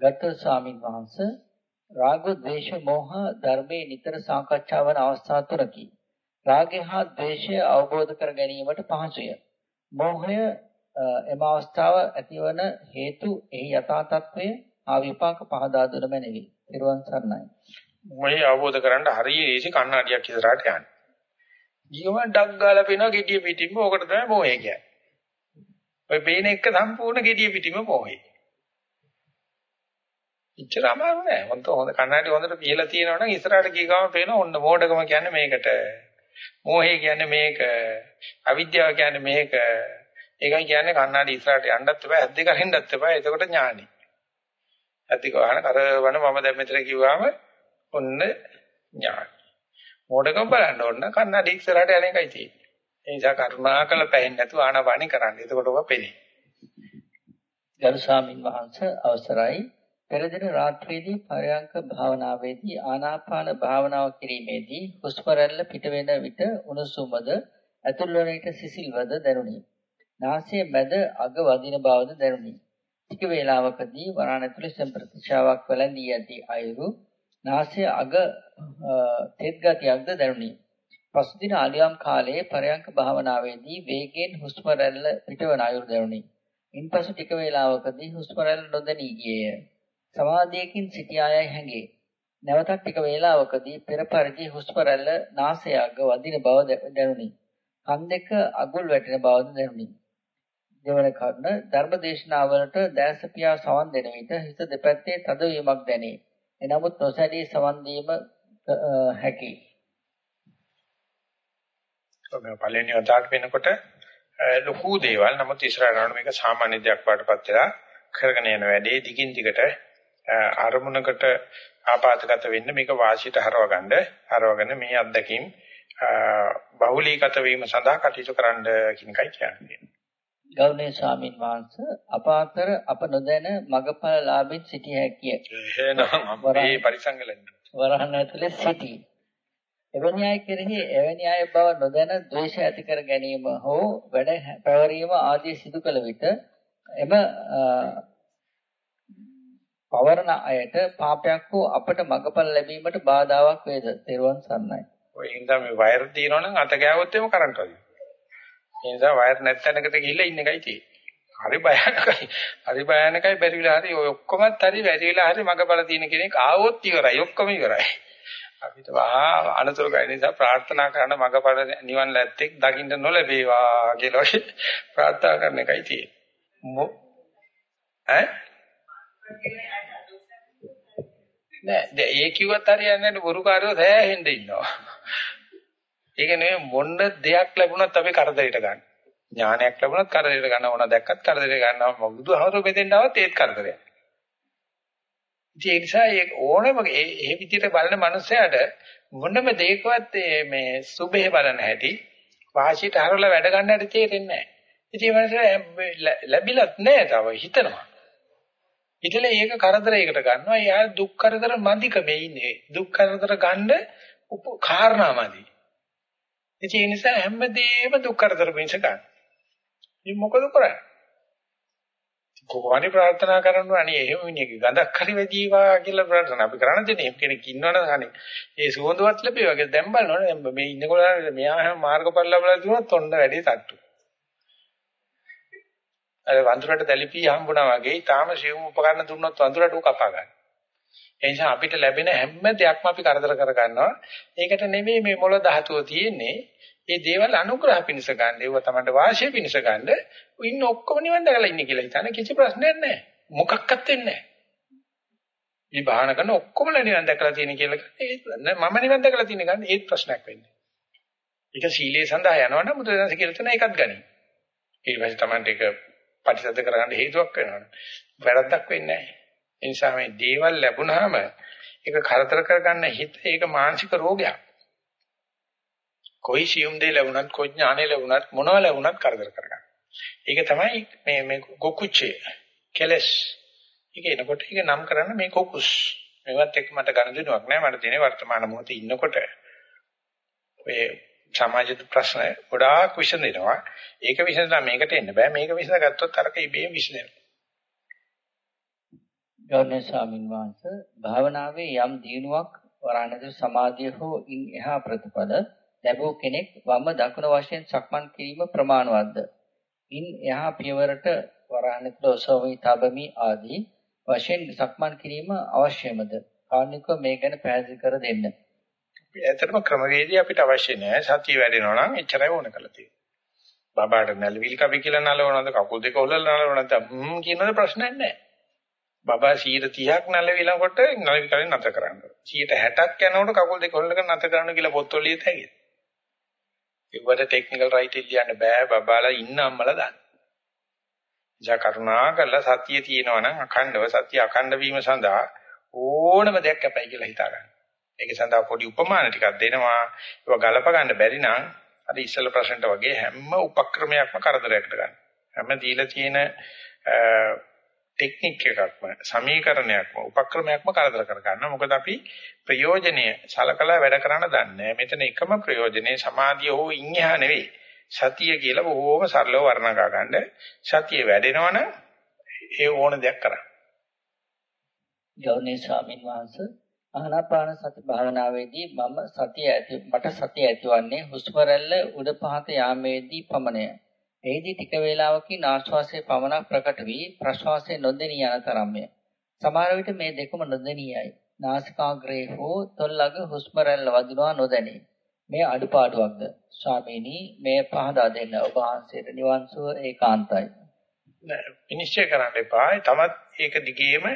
ගත ස්වාමීන් වහන්සේ රාග ද්වේෂ මෝහ ධර්මයේ නිතර සාකච්ඡා වන අවස්ථා තුනකි. රාගය හා ද්වේෂය අවබෝධ කර ගැනීමට පහසුය. මෝහය එම අවස්ථාව ඇතිවන හේතු එහි යථා තත්වය ආ විපාක පහදා දුන මැනවි. ත්‍රිවන් සරණයි. මොහේ අවබෝධ කරන්න හරිය ඒසි කණ්ණාඩියක් ඉස්සරහට යන්නේ. ඊගම ඩක් ගාලා පේනවා gediya පිටින්ම ඕකට තමයි මොහේ කියන්නේ. ඔය පේන එක සම්පූර්ණ gediya පිටිම මොහේ. ඉච්චර අමාරු නෑ. හොඳ හොඳ කණ්ණාඩි හොඳට පියලා තියෙනවා නම් ඉස්සරහට ගිය ගමන් පේන ඔන්න මෝඩකම කියන්නේ මේකට. මෝහය කියන්නේ මේක. අවිද්‍යාව කියන්නේ මේක. ඒකයි කියන්නේ කණ්ණාඩි ඉස්සරහට යන්නත් එපා, ඇද්ද කරින්නත් එපා. එතකොට ඥානි. ඇද්ද කවහන කරවන මම දැන් මෙතන කිව්වම ඔන්න ඥානි. මෝඩකම බලන්න ඕන කණ්ණාඩි ඉස්සරහට යන එකයි තියෙන්නේ. ඒ නිසා කරුණාකර පැහැෙන්නේ නැතුව ආනාපානි කරන්න. එතකොට ඔබ පෙනේ. ගරු ස්වාමින් වහන්සේ අවසරයි. පෙර දින රාත්‍රියේදී පරයන්ක භාවනාවේදී ආනාපාන භාවනාව කිරීමේදී හුස්ම රැල්ල පිට වෙන විට උණුසුමද ඇතුල් වන විට සිසිල්වද දැනුනි. නාසයේ මැද අග වදින බවද දැනුනි. ටික වේලාවකදී වරණ ඇතුලේ සම්ප්‍රතිශාවක් වැළඳී ඇති අයුරු නාසයේ අග තෙත් ගතියක්ද දැනුනි. පසුදින අලියම් කාලයේ පරයන්ක භාවනාවේදී වේගයෙන් හුස්ම රැල්ල පිටවන අයුරු දැනුනි. ඉන්පසු ටික වේලාවකදී හුස්ම රැල්ල නොදැනී ගියේය. සමාධියකින් සිටිය අයයි හැඟේ. නැවතත් ටික වේලාවකදී පෙර පරිදි හුස්ම රැල්ල නාසය අග වදින බව දැනුනි. කන් දෙක අගුල් වැටෙන බවද දැනුනි. දෙවන කර්ණ ධර්මදේශනාවලට දැසපියා සවන් දෙන විට හිත දෙපැත්තේ තදවීමක් දැනේ. එනමුත් නොසැලී සවන් දීම හැකියි. මේ පළවෙනි වතාවට වෙනකොට ලොකු දේවල් නමුත් ඉස්සරහට මේක සාමාන්‍ය දෙයක් වඩපත් වෙලා කරගෙන යන වැඩේ දිගින් දිගට අරමුණකට ආපాతගත වෙන්න මේක වාසියට හරවගන්න හරවගෙන මේ අත්දැකීම් බහුලීගත වීම සඳහා කටයුතු කරන්න කියන එකයි කියන්නේ. ගෞරවනීය ස්වාමින් වහන්සේ අප අතර අප නොදැන මගපල ලාභෙත් සිටිය හැකිය. එහෙනම් අපේ පරිසංගලෙන්. වරහන් ඇතුලේ සිටි. එවැනි අය කෙරෙහි එවැනි අය බව නොදැන ද්වේෂ ඇති කර ගැනීම හෝ වැඩ පැවරීම ආදී සිදු කළ විට එම පවරන අයට පාපයක් හෝ අපට මඟපල ලැබීමට බාධාවක් වේද? තෙරුවන් සරණයි. ඔය හින්දා මේ වයර් තියෙනවනම් අත ගෑවොත් එම කරන්ට් වදිනවා. ඒ නිසා වයර් නැත්තැනකට ගිහිල්ලා ඉන්න එකයි තියෙන්නේ. හරි භයානකයි. හරි භයානකයි බැරි වෙලා හරි ඔය ඔක්කොමත් හරි බැරි වෙලා හරි මඟපල තියෙන කෙනෙක් ආවොත් ඉවරයි. ඔක්කොම ඉවරයි. අපිට වහා අනතුරු ගන්න නිසා ප්‍රාර්ථනා කරන මඟපල නිවන් ලැත්තෙක් දකින්න නොලැබේවා කියලා ප්‍රාර්ථනා කරන එකයි තියෙන්නේ. ඈ නෑ ඒ කිව්වත් හරියන්නේ නැහැ බොරුකාරයෝ සෑහෙන්න ඉන්නවා. ඒක නෙවෙයි මොන දෙයක් ලැබුණත් අපි කරදරයට ගන්න. ඥානයක් ලැබුණත් කරදරයට ගන්න ඕන දැක්කත් කරදරයට ගන්නවා බුදුහමරු බෙදෙන්නවත් ඒත් කරදරයක්. ඉතින් ඒ නිසා ඒ ඕනෙම ඒ විදිහට බලන මනුස්සයාට මොනම දෙයකවත් මේ සුභේ බලන හැටි වාසියට හරවලා වැඩ ගන්න හැටි තේරෙන්නේ නැහැ. ඉතින් මේ මනුස්සයා ලැබිලත් නැහැ තව හිතනවා. ඉතල ඒක කරදරයකට ගන්නවා. එයා දුක් කරදර මදිකමේ ඉන්නේ. දුක් කරදර ගන්න කාරණාමදි. ඉතින් ඒ නිසා හැමදේම දුක් කරදර වෙනස ගන්න. ඉතින් මොකද කරන්නේ? කොහොමද ප්‍රාර්ථනා කරනවා අනේ එහෙම මිනිහගේ ගඳක් හරි වැඩිවා කියලා ප්‍රාර්ථනා අපි කරන්න දෙන්නේ එහෙම කෙනෙක් ඉන්නවනේ අනේ ඒ සුවඳවත් ලැබේවා කියලා දැන් බලනවනේ මේ ඉන්නකොට මෙයා හැම මාර්ගඵල ලැබලා දුනොත් ඔන්න වැඩි තට්ටු අර වඳුරට දැලිපී හම්බුණා වගේ ඊටාම සියුම් උපකරණ දුන්නොත් වඳුරට උ කපා ගන්න. ඒ නිසා අපිට ලැබෙන හැම දෙයක්ම අපි කරදර කර ගන්නවා. ඒකට නෙමෙයි මේ මොළ ධාතුව තියෙන්නේ. මේ දේවල් අනුග්‍රහ පිණිස ගන්න. ඒව තමයි වාසිය පිණිස ගන්න. ඉන්න ඔක්කොම නිවන් දැකලා ඉන්නේ කියලා හිතන කිසි ප්‍රශ්නයක් නැහැ. මොකක්වත් වෙන්නේ නැහැ. මේ බාහන කරන ඔක්කොම නිවන් දැකලා තියෙන කියලා කියන්නේ මම නිවන් දැකලා තියෙන ගන්න ඒත් ප්‍රශ්නයක් වෙන්නේ. ඒක සීලයේ සඳහා යනවනම් බුදුදහම කියලා තන එකක් ගනි. ඊට පස්සේ තමයි ඒක පරිසද්ද කරගන්න හේතුවක් වෙනවනේ. වැරද්දක් වෙන්නේ නැහැ. ඒ නිසා මේ දේවල් ලැබුණාම ඒක කරදර කරගන්න හිත ඒක මානසික රෝගයක්. කොයි සියුම් දේ ලැබුණත් කොයි ඥානෙ ලැබුණත් මොනවා ලැබුණත් කරදර කරගන්න. ඒක තමයි මේ මේ ගොකුච්චේ කෙලස්. ඒක එනකොට ඒක නම් කරන්න මේ කොකුස්. මේවත් එක්ක මට ගන්න දෙනුවක් නෑ මට තියෙන්නේ වර්තමාන මොහොතේ ඉන්නකොට ඔය සමාජ ප්‍රශ්න ගොඩාක් විසඳෙනවා. ඒක විසඳලා මේකට එන්න බෑ. මේක විසඳගත්තොත් අරක ඉබේම විසඳෙනවා. ගෞරවනීය ස්වාමින් වහන්සේ භාවනාවේ යම් දියුණුවක් වරණද සමාධිය හෝ ඉන් එහා ප්‍රතිපද ලැබූ කෙනෙක් වම දකුණ වශයෙන් සක්මන් කිරීම ප්‍රමාණවත්ද? ඉන් එහා පියවරට වරණද ඔසවී තබමි ආදී වශයෙන් සක්මන් කිරීම අවශ්‍යමද? කාර්නිකව මේ ගැන පැහැදිලි කර දෙන්න. ඇත්තටම ක්‍රමවේදී අපිට අවශ්‍ය නැහැ. සතිය වැඩෙනවා නම් එච්චරයි ඕන කරලා තියෙන්නේ. බබාට නැලවිලි කපි කියලා නලවනවද කකුල් දෙක උලලා නලවනවද හ්ම් කියනද ප්‍රශ්නයක් නැහැ. බබා 130ක් නැලවිලකොට නැලවි කලින් නැතර කරන්න. 160ක් යනකොට කකුල් දෙක උලලගෙන නැතර කරන්න කියලා පොත්වල ලියත හැකියි. ඒවට ටෙක්නිකල් රයිටින් ලියන්න බෑ බබාලා ඉන්න අම්මලා දාන්න. ජා කරුණා කරලා සතිය තියෙනවා නම් අඛණ්ඩව සතිය අඛණ්ඩ වීම සඳහා ඕනම දෙයක් අපයි කියලා හිතා ගන්න. ඒක සඳහා පොඩි උපමාන ටිකක් දෙනවා. ඒක ගලප ගන්න බැරි නම් අර ඉස්සල ප්‍රශ්නට වගේ හැම උපක්‍රමයක්ම කරදරයකට ගන්න. හැම දීලා තියෙන ටෙක්නික් එකක්ම සමීකරණයක්ම උපක්‍රමයක්ම කරදර කර ගන්නවා. මොකද අපි ප්‍රයෝජනීය සලකලා වැඩ කරන්න දන්නේ මෙතන එකම ප්‍රයෝජනේ සමාධිය හෝ ඉන්හා නෙවෙයි. සතිය කියලා බොහෝම සරලව වර්ණනා ගන්න. සතිය වැඩෙනවනම් ඒ ඕන දෙයක් කරන්න. ගෞරවනීය ස්වාමින් වහන්සේ ආනාපාන සති භාවනාවේදී මම සතිය ඇති මට සතිය ඇතිවන්නේ හුස්ම රැල්ල උඩ පහත යාමේදී පමණය. එෙහිදී ටික වේලාවකින් ආශ්වාසයේ පමණක් ප්‍රකට වී ප්‍රශ්වාසයේ නොදෙනී යන තරම්ය. සමහර විට මේ දෙකම නොදෙනියයි. නාසිකාග්‍රේ හෝ තොල්ලග හුස්ම රැල්ල වදිනවා නොදැනේ. මේ අඩුපාඩුවක්ද? ස්වාමීනි මේ පහදා දෙන්න ඔබ වහන්සේට නිවන් සුව ඒකාන්තයි. නෑ විනිශ්චය කරන්න එපා. තමත් ඒක දිගේම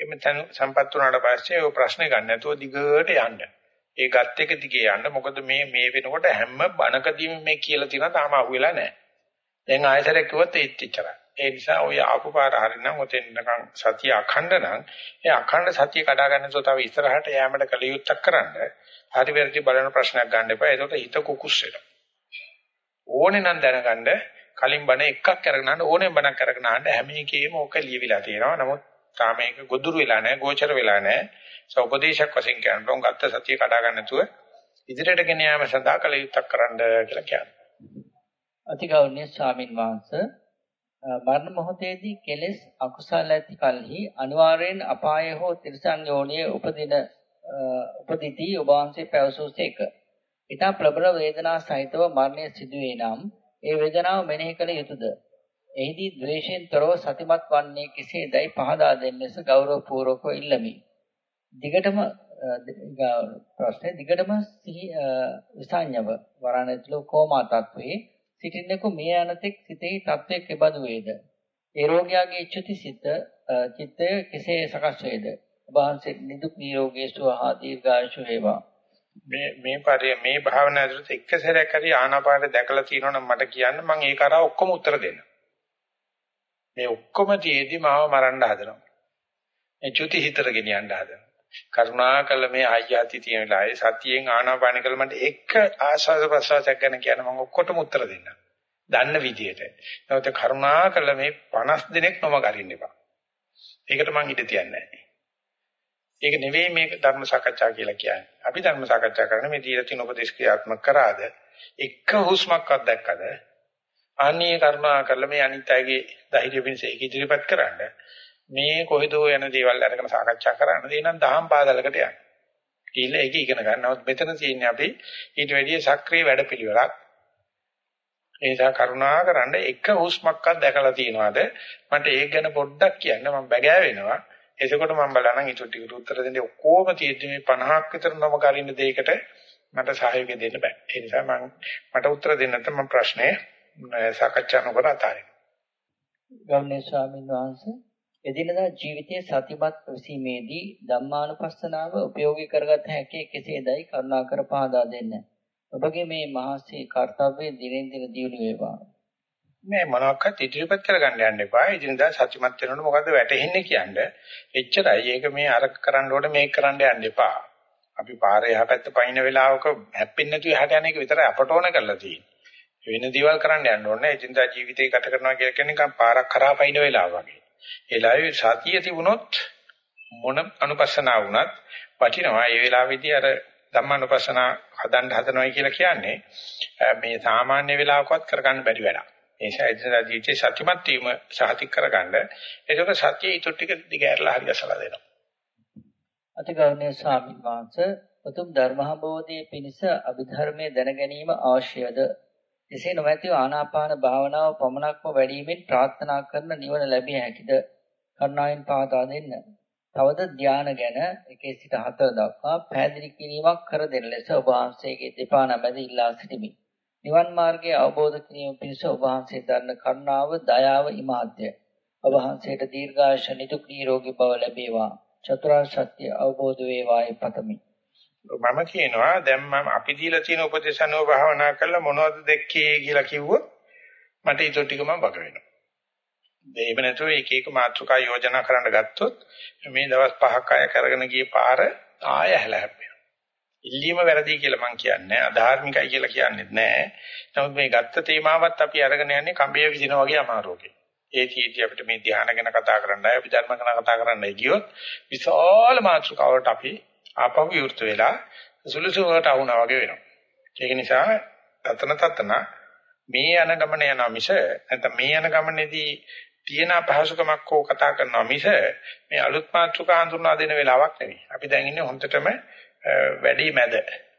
එමෙ සම්පත් වුණාට පස්සේ ඔය ප්‍රශ්නේ ගන්න නැතුව දිගට යන්න. ඒ ගත් එක දිගේ යන්න. මොකද මේ මේ වෙනකොට හැම බණකදීම මේ කියලා තියෙනවා තාම අහුවෙලා නැහැ. දැන් ආයතරයක් කිව්වොත් ඒත් ඉච්චරයි. ඒ නිසා ඔය ආපු පාර හරිනම් ඔතෙන් නිකන් සතිය අඛණ්ඩ නම් ඒ අඛණ්ඩ සතිය කඩා ගන්නසෝ තව ඉස්සරහට යෑමට කලියුත්තක් කරන්න. හරි වැරදි බලන ප්‍රශ්නයක් ගන්න එපා. ඒකට හිත කුකුස් වෙනවා. ඕනේ නම් දැනගන්න කලින් බණ එකක් අරගෙන ඕනේ බණක් අරගෙන ආන්න හැම එකේම ඕක ලියවිලා තියෙනවා. නමුත් තාම මේක ගොදුරු වෙලා නැහැ, ගෝචර වෙලා නැහැ. සෝපදේශයක් වශයෙන් කියනවා. ගත්ත සතිය කඩා ගන්න නැතුව ඉදිරියට ගෙන යාම සඳහා කල යුත්තක් කරන්න කියලා කියනවා. අතිගෞරවනීය ස්වාමින් වහන්සේ මරණ මොහොතේදී කෙලෙස් අකුසල ඇති කලෙහි අනිවාර්යෙන් අපාය හෝ තිරිසන් යෝනියේ උපදින උපදිති ඔබ වහන්සේ පැවසූසේක. ඊට ප්‍රබල වේදනා සහිතව මරණය සිදුවේ නම් ඒ වේදනාව මෙනෙහි කළ යුතුයද? එහිදී ද්වේෂයෙන් තොරව සතිමත් වන්නේ කෙසේදයි පහදා දෙන්න ලෙස ගෞරවපූර්වකව ඉල්ලමි. දිගටම ප්‍රශ්නේ දිගටම සිහි විසඤ්ඤව වරණතුළු කෝමා තත්වේ සිටින්නෙකු මේ අනතෙක් සිතෙහි තත්වයක් කෙබඳු වේද? ඒ රෝගියාගේ චුති සිත චිත්තය කෙසේ සකස් වේද? ඔබ වහන්සේ නිදුක් නිරෝගී සුව හා දීර්ඝායුෂ වේවා. මේ මේ පරිය මේ භාවනා ඇතුළත එක සැරයක් හරි ආනාපානෙ දැකලා තියෙනවනම් මට කියන්න මම ඒක අරා ඔක්කොම උත්තර දෙන්න. මේ ඔක්කොම තියේදී මාව මරන්න හදනවා. මේ චුති හිතර ගෙනියන්න හදනවා. කරුණාකර මේ ආය්‍යාති තියෙන වෙලාවේ සතියෙන් ආනාපාන කළ මට එක ආස්වාද ප්‍රසවාසයක් ගැන කියන මම ඔක්කොටම උත්තර දෙන්න. දන්න විදියට. නැවත කරුණාකර මේ 50 දිනක් නොම ගරින්න එපා. ඒකට මං ඉඩ තියන්නේ නැහැ. ඒක නෙවෙයි මේ ධර්ම සාකච්ඡා කියලා කියන්නේ. අපි ධර්ම සාකච්ඡා කරන්නේ මේ දීලා තියෙන උපදේශ ක්‍රියාත්මක කරාද? එක හුස්මක්වත් දැක්කද? අනී කරුණා කරලා මේ අනිත් අයගේ ධෛර්ය පිණිස ඒක ඉදිරිපත් කරන්න. මේ කොහෙදෝ යන දේවල් අරගෙන සාකච්ඡා කරන්න දේ නම් දහම් පාදලකට යන්න. කියලා ඒක ඉගෙන ගන්නවත් මෙතන තියෙන්නේ අපි ඊට වැඩිය සක්‍රීය වැඩපිළිවෙලක්. ඒ නිසා කරුණා කරන්න එක හුස්මක්වත් දැකලා තියෙනවද? මට ඒක ගැන පොඩ්ඩක් කියන්න මම බැගෑවෙනවා. එතකොට මම බලනනම් ඊට ටිකට උත්තර දෙන්නේ ඔක්කොම තියෙද්දි මේ 50ක් විතර නම කරින්න දෙයකට මට සහයෝගය දෙන්න බෑ. ඒ නිසා මම මට උත්තර දෙන්න නැත්නම් මම ප්‍රශ්නේ සාකච්ඡා නොකර අතාරිනවා. ගෞරවනීය ස්වාමීන් වහන්සේ එදිනදා ජීවිතයේ සතිපත් විසීමේදී ධම්මානුපස්සනාව උපයෝගී කරගත හැකි කෙසේදයි කරුණාකර පහදා දෙන්න. ඔබගේ මේ මහසී කාර්යය දිනෙන් දින දියුණු වේවා. මේ මොනවාක්වත් ඉදිරිපත් කරගන්න යන්න එපා. ඉදිනදා සත්‍යමත් වෙනකොට මොකද්ද වැටෙන්නේ කියන්නේ. එච්චරයි. ඒක මේ අර කරන්න ඕනේ මේක කරන්න යන්න එපා. අපි පාරේ එහා පැත්ත පයින්න වෙලාවක හැප්පෙන්නේ නැතුව එහාට යන එක විතරයි අපට ඕන කරලා තියෙන්නේ. වෙන දේවල් කරන්න යන්න ඕනේ. ඉදිනදා ජීවිතේ ගත කරනවා කියලා කියන්නේ නිකන් පාරක් කරා පයින්න වෙලාව වගේ. ඒ ලාවේ සතිය තිබුණොත් මොන අනුපස්සනා වුණත් වටිනවා. ඒ වෙලාවේදී අර ධම්මානුපස්සනා හදන්න හදනවා කියලා කියන්නේ මේ සාමාන්‍ය වෙලාවකවත් කරගන්න බැරි වැඩක්. ඒ ශායදිනා ජීවිතේ සත්‍යමත් වීම සාහිත කරගන්න. ඒක සත්‍යය ඊට ටික දිගහැරලා හරි අසලා දෙනවා. අතිගෞරවනීය ස්වාමීන් වහන්සේ උතුම් ධර්මහබෝධයේ පිණිස අභිධර්මයේ දැන ගැනීම අවශ්‍යද? එසේ නොමැතිව ආනාපාන භාවනාව පමණක්ම වැඩිමින් ප්‍රාර්ථනා කරන නිවන ලැබිය හැකිද? කරුණාවෙන් පහදා දෙන්න. තවද ධානය ගැන 1 සිට 4 දක්වා පැහැදිලි කිරීමක් කර දෙන ලෙස ඔබ වහන්සේගේ දෙපා නමැද ඉල්ලා සිටිමි. නිවන් මාර්ගය අවබෝධ කිරීම පිණිස ඔබ වහන්සේ දරන කරුණාව, දයාව ඉමාද්‍ය. ඔබ වහන්සේට දීර්ඝාෂ නිදුක් නිරෝගී බව ලැබේවා. චතුරාර්ය සත්‍ය අවබෝධ වේවායි පතමි. මම කියනවා දැන් මම අපි දීලා තියෙන උපදේශ අනුව භාවනා කරලා මොනවද දැක්කේ කියලා කිව්වොත් මට ඊට ටික මම බක වෙනවා. එහෙම නැතුව එක එක මාතෘකා යෝජනා කරන්න ගත්තොත් මේ දවස් පහක් අය කරගෙන ගිය පාර ආය හැල හැප්පෙනවා. ඉල්ලීම වැරදි කියලා මම කියන්නේ අධාර්මිකයි කියලා කියන්නේත් නෑ. නමුත් මේ ගත්ත තේමාවත් අපි අරගෙන යන්නේ කඹේ විදින වගේ අමාරුවකින්. ඒ කීටි අපිට මේ ධ්‍යාන ගැන කතා කරන්නයි අපි ධර්ම ගැන කතා කරන්නයි ගියොත් විශාල මාතෘකාවකට අපි ආපහු විවෘත වෙලා සුළුසුවට වුණා වගේ වෙනවා. ඒක නිසා තතන තතන මේ යන ගමන යනවා මිස නැත්නම් මේ යන ගමනේදී තියෙන අපහසුකමක් හෝ කතා කරනවා මිස මේ අලුත් මාතෘකා හඳුන්වා දෙන වෙලාවක් නෙවෙයි. අපි දැන් ඉන්නේ හොන්දටම වැඩි මැද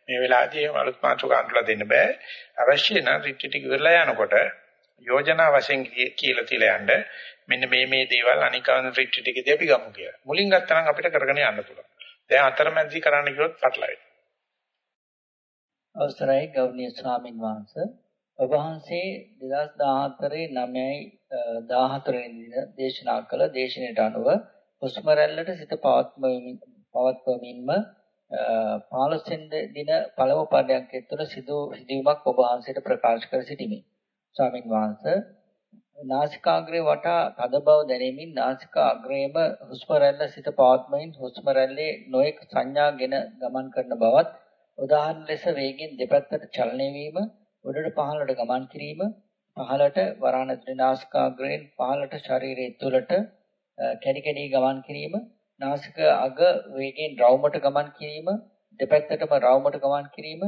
මේ වෙලාවදී එහෙම අලුත් මාතෘකා අඳුලා දෙන්න බෑ අවශ්‍ය නම් රිට්‍රීට් එක ඉවරලා යනකොට යෝජනා වශයෙන් කියලා තියලා යන්න මෙන්න මේ මේ දේවල් අනිකාන රිට්‍රීට් එකේදී අපි ගමු කියලා මුලින් ගත්තා නම් අපිට කරගෙන යන්න පුළුවන් දැන් අතරමැදි කරන්න කිව්වොත් පටලවෙයි අවසරයි ගෞරවනීය ස්වාමින් වහන්සේ ඔබ වහන්සේ 2014 9යි 14 වෙනි දින දේශනා කළ දේශනාවට අනුව හුස්ම රැල්ලට සිත පවත්වමින්ම 15 දින පළමු පරයන්කය තුළ සිදු සිදුවීමක් ඔබ වහන්සේට ප්‍රකාශ කර සිටිමි. ස්වාමින් වහන්සේ නාසිකාග්‍රේ වටා තද බව දැනෙමින් නාසිකා අග්‍රයේම හුස්ම රැල්ල සිට පවත්වමින් හුස්ම රැල්ලේ නොඑක සංඥාගෙන ගමන් කරන බවත් උදාහරණ ලෙස වේගෙන් දෙපැත්තට චලනය වීම උඩට පහළට ගමන් කිරීම පහළට වරාණතුලේ නාසිකාග්‍රයෙන් පහළට ශරීරයේ තුලට කැඩි කැඩි ගමන් කිරීම නාසික අග වේගයෙන් රවුමට ගමන් කිරීම දෙපැත්තටම රවුමට ගමන් කිරීම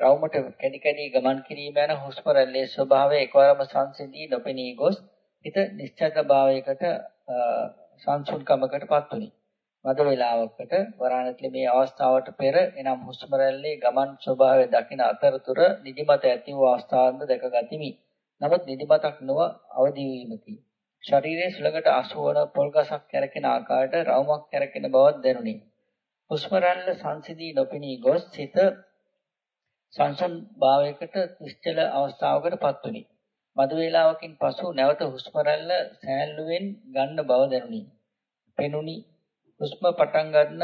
රවුමට කැඩි කැඩි ගමන් කිරීම යන හුස්ම රැල්ලේ ස්වභාවය එකවරම සංසිඳී නොපෙනී ගොස් හිත නිශ්චල භාවයකට සංසුන්කමකටපත් වුනි. මද වේලාවකට වරාණතිල මේ අවස්ථාවට පෙර එනම් හුස්ම රැල්ලේ ගමන් ස්වභාවය දකින අතරතුර නිදිමත ඇති වූ අවස්ථාවන්ද දැකගතිමි. නමුත් නිදිමතක් නොව අවදි වීමකි. ශරීරයේ සුලකට අසුවන පොල්ගසක් කැරකෙන ආකාරයට රවුමක් කැරකෙන බවක් දැනුනි. හුස්ම රැල්ල සංසිඳී නොපෙනී ගොස් සිත සංසන් භාවයකට නිශ්චල අවස්ථාවකටපත් වුනි. මද වේලාවකින් පසු නැවත හුස්ම රැල්ල සෑල්ලුවෙන් ගන්න බව දැනුනි. පෙනුනි හුස්ම පටන් ගන්න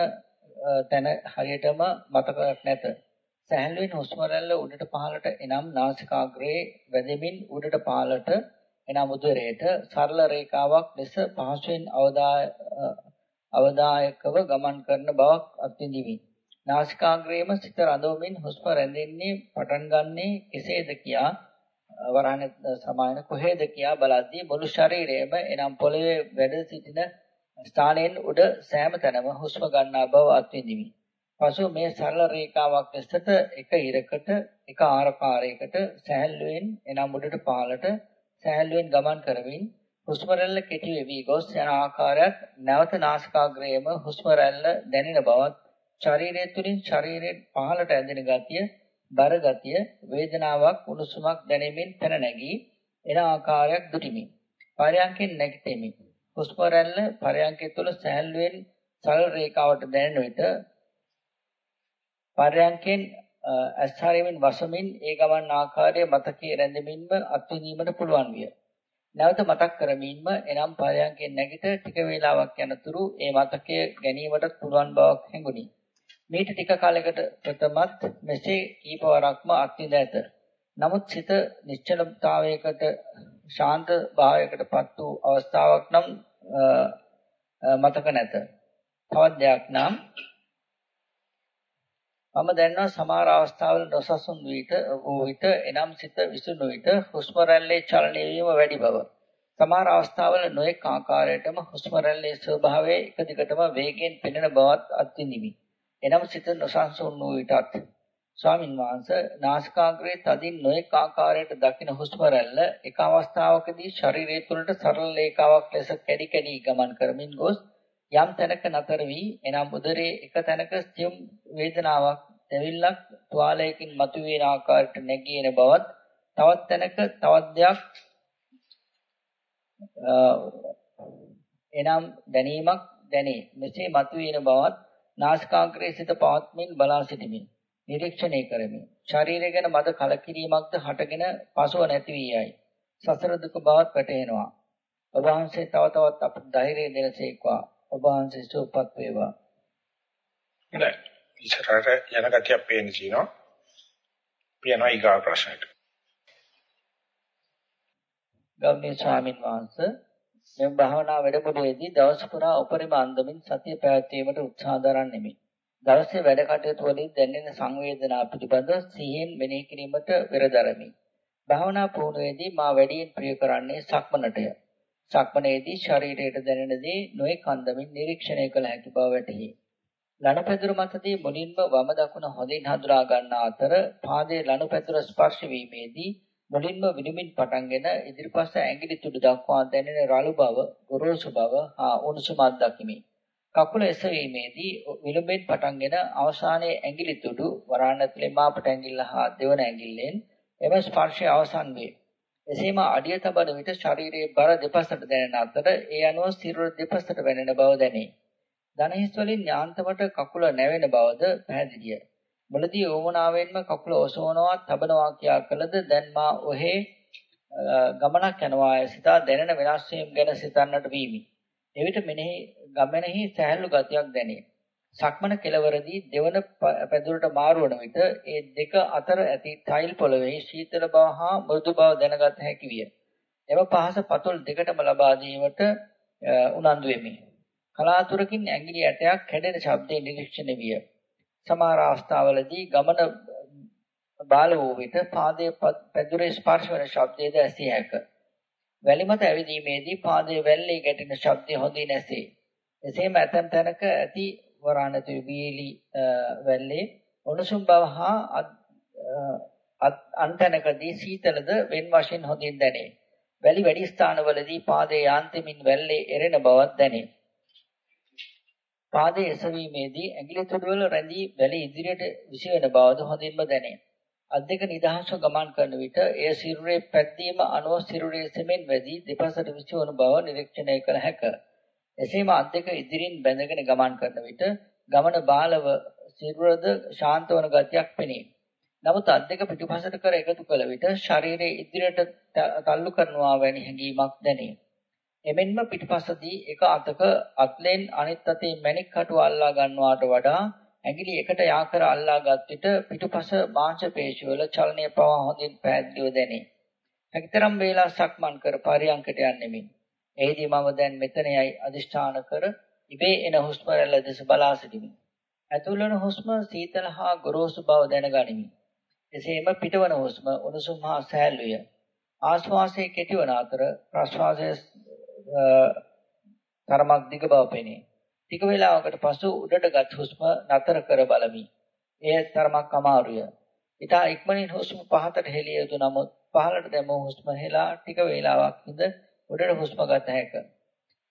තැන හරියටම මතකයක් නැත. සෑහලුවෙන් හුස්ම රැල්ල උඩට පහළට එනම් නාසිකාග්‍රයේ වැදෙමින් උඩට පහළට එනම් උදරයට සරල රේඛාවක් ලෙස පහසුවෙන් අවදායකව ගමන් කරන බවක් අත්විඳිමි. නාසිකාග්‍රයේම සිත රඳවමින් හුස්ම රැඳෙන්නේ පටන් ගන්නේ කෙසේද කියා වරහණ සමායන කොහෙද කියා බලද්දී මුළු ශරීරයම එනම් පොළවේ වැඩ සිටින ස්ථානයෙන් උඩ සෑම තැනම හුස්ම ගන්නා බව අත්විඳිමි. පසු මේ සරල රේඛාවක් ලෙසට එක ඉරකට එක ආකාරයකට සෑහළුවෙන් එනම් උඩට පහළට සෑහළුවෙන් ගමන් කරමින් හුස්ම රැල්ල කෙටි වෙවි ගොස් යන ආකාරයක් නැවත නාසිකාග්‍රයේම හුස්ම රැල්ල දැනෙන බවත් ශරීරය තුලින් ශරීරයෙන් පහළට ඇදෙන ගතිය බර ගතිය වේදනාවක් උණුසුමක් දැනෙමින් පැන නැගී එන ආකාරයක් දුටිමි. පරයන්කෙන් නැගිටෙමි. හුස්ම රැල්ල පරයන්කය තුළ සෑහළුවෙන් සරල රේඛාවට දැනෙන විට පරයන්කෙන් අස්හාරයෙන් වසමින් ඒ ගමන් ආකාරය මතකයේ රැඳෙමින්ම අත්විඳීමට පුළුවන් විය. නැවත මතක් කරමින්ම එනම් පරයන්කෙන් නැගිට ටික වේලාවක් යනතුරු ඒ මතකය ගැනීමට පුළුවන් බවක් හැඟුණි. මේට ටික කාලයකට ප්‍රථමත් මෙසේ කීපවරක්ම අත්විඳ ඇත. නමුත් සිත නිශ්චලතාවයකට ශාන්ත භාවයකටපත් වූ අවස්ථාවක් නම් මතක නැත. තවත් දෙයක් නම් මම දන්නවා සමහර අවස්ථාවල නොසසුන් විට වූ විට එනම් සිත විසුණු විට හුස්ම රැල්ලේ චලනය වීම වැඩි බව. සමහර අවස්ථාවල නොඑක ආකාරයටම හුස්ම රැල්ලේ ස්වභාවය එක දිගටම වේගයෙන් පෙනෙන බවත් අත්විඳිමි. එනම් සිත නොසන්සුන් වූ විටත්. ස්වාමින් වහන්සේ නාසිකාග්‍රයේ තදින් නොඑක ආකාරයට දකින හුස්ම රැල්ල එක අවස්ථාවකදී ශරීරය තුළට සරල රේඛාවක් ලෙස කැඩි කැඩි ගමන් කරමින් ගොස් යම් තැනක නතර වී එනම් උදරයේ එක තැනක සියුම් වේදනාවක් දෙවිල්ලක් තුවාලයකින් මතුවෙන ආකාරයට නැගීන බවත් තවත් තැනක තවත් දෙයක් එනම් දැනීමක් දැනේ. මෙසේ මතුවෙන බවත් නාසිකාග්‍රයේ සිට පවත්මින් බලා සිටිමින් නිරීක්ෂණය කරමි. ශරීරය ගැන මද කලකිරීමක්ද හටගෙන පසුව නැති වී යයි. සසර දුක බවත් වැටහෙනවා. ඔබ වහන්සේ තව තවත් අපට ධෛර්යය දෙනසේක්වා. ඔබ වහන්සේ සුවපත් වේවා. හොඳයි. ඉස්සරහට යන ගතියක් පේන්න තියෙනවා. පියනවා ඊගා ප්‍රශ්නයට. ගෞරවනීය ස්වාමින් වහන්සේ මෙම භාවනා වැඩමුළුවේදී දවස පුරා උපරිම අන්දමින් සතිය පැවැත්වීමට උත්සාහ දරන්නෙමි. දවසේ වැඩ කටයුතු වලින් දැනෙන සංවේදනා පිළිබඳ සිහියෙන් මෙනෙහි කිරීමට පෙරදරමි. භාවනා පුහුණුවේදී මා වැඩියෙන් ප්‍රිය කරන්නේ සක්මනටය. සක්මනේදී ශරීරයට දැනෙන දේ නොයෙක් අන්දමින් නිරීක්ෂණය කළ හැකි බව වැටහි. ලනුපැදුර මතදී මුලින්ම වම දකුණ හොඳින් හඳුනා ගන්නා අතර පාදයේ ලනුපැදුර ස්පර්ශ වීමේදී මුලින්ම විනිමින් පටන්ගෙන ඉදිරිපස ඇඟිලි තුඩු දක්වා දැනෙන රළු බව, ගොරෝසු බව හා උණුසුමක් දකිමි. කකුල එසවීමේදී විලුඹෙන් පටන්ගෙන අවසානයේ ඇඟිලි තුඩු වරාණතුලේ මාපට ඇඟිල්ල හා දෙවන ඇඟිල්ලෙන් එම ස්පර්ශය අවසන් වේ. එසේම අඩිය තබන විට ශරීරයේ බර දෙපසට දැනෙන අතර ඒ අනුව සිරුර දෙපසට වැනෙන බව දැනේ. දණහිස් වලින් යාන්තමට කකුල නැවෙන බවද පැහැදිලිය. මුලදී ඕමනාවෙන්ම කකුල ඔසවනවා තබනවා කියා කළද දැන් මා ඔහේ ගමනක් යනවා සිතා දැනෙන වෙනස් වීම ගැන සිතන්නට වීමි. එවිට මෙනෙහි ගමනෙහි සහැල්ලු ගතියක් දැනේ. සක්මන කෙලවරදී දෙවන පැදුරට මාරු වන විට ඒ දෙක අතර ඇති ටයිල් පොළවේ සීතල බව හා මෘදු බව දැනගත හැකි විය. එම පහස පතුල් දෙකටම ලබා දීමට උනන්දු වෙමි. කලාතුරකින් ඇඟිලි ඇටයක් කැඩෙන ශබ්දේ නිරීක්ෂණය විය. සමහර අවස්ථාවලදී ගමන බාල වූ විට පාදයේ පැදුරේ ස්පර්ශ වන ශබ්දයේද ඇසිය හැකිය. වැලි මත ඇවිදීමේදී පාදයේ වැල්ලේ ගැටෙන ශබ්දය හොඳින් ඇසේ. එසේම ඇතැම් තැනක ඇති වරාණතු බීලි වැල්ලේ උණුසුම් බව හා අන්තනකදී සීතලද වෙන වශයෙන් හොඳින් දැනේ. වැලි වැඩි ස්ථානවලදී පාදයේ යාන්ත්‍රමින් වැල්ලේ එරෙන බවක් දැනේ. පාදයේ එසවීමේදී ඇඟිලි තුඩවල රැඳී වැලි ඉදිරියට විසිරෙන බවද හොඳින්ම දැනේ. අත් දෙක නිදහස්ව ගමන් කරන විට එය සිරුරේ පැද්දීම අනුව සිරුරේ සෙමෙන් වැදී දෙපසට විසිවන බව නිරීක්ෂණය කළ හැකිය. එසේම අත් දෙක ඉදිරින් බැඳගෙන ගමන් කරන විට ගමන බාලව සිරුරද ශාන්ත වන ගතියක් පෙනේ. නමුත් අත් දෙක පිටුපසට කර එකතු කළ විට ශරීරයේ ඉදිරියට තල්ලු කරනවා වැනි හැඟීමක් දැනේ. එමෙන්ම පිටුපසදී එක අතක අත්ලෙන් අනිත් අතේ මණික් කටුව අල්ලා ගන්නවාට වඩා ඇඟිලි එකට යා කර අල්ලාගත් විට පිටුපස මාංශ පේශිවල චලනය පවා හොඳින් පැහැදිලිව දැනේ. හැකිතරම් වේලා සක්මන් කර පරියන්කට යන්නෙමි. එෙහිදී මම දැන් මෙතනයි අදිෂ්ඨාන කර ඉබේ එන හුස්ම රැල්ල දෙස බලා සිටිමි. ඇතුළවන හුස්ම සීතල හා ගොරෝසු බව දැනගනිමි. එසේම පිටවන හුස්ම උණුසුම් හා සෑල්ලුය. ආශ්වාසයේ කෙටිවන අතර ප්‍රශ්වාසයේ තරමක් දිග බව පෙනේ. ටික වේලාවකට පසු උඩටගත් හුස්ම නතර කර බලමි. එය තරමක් අමාරුය. ඊට ඉක්මනින් හුස්ම පහතට හෙළිය යුතු නමුත් පහළට දැමූ හුස්ම හෙලා ටික වේලාවක් ඉඳ උඩට හුස්ම ගත හැකිය.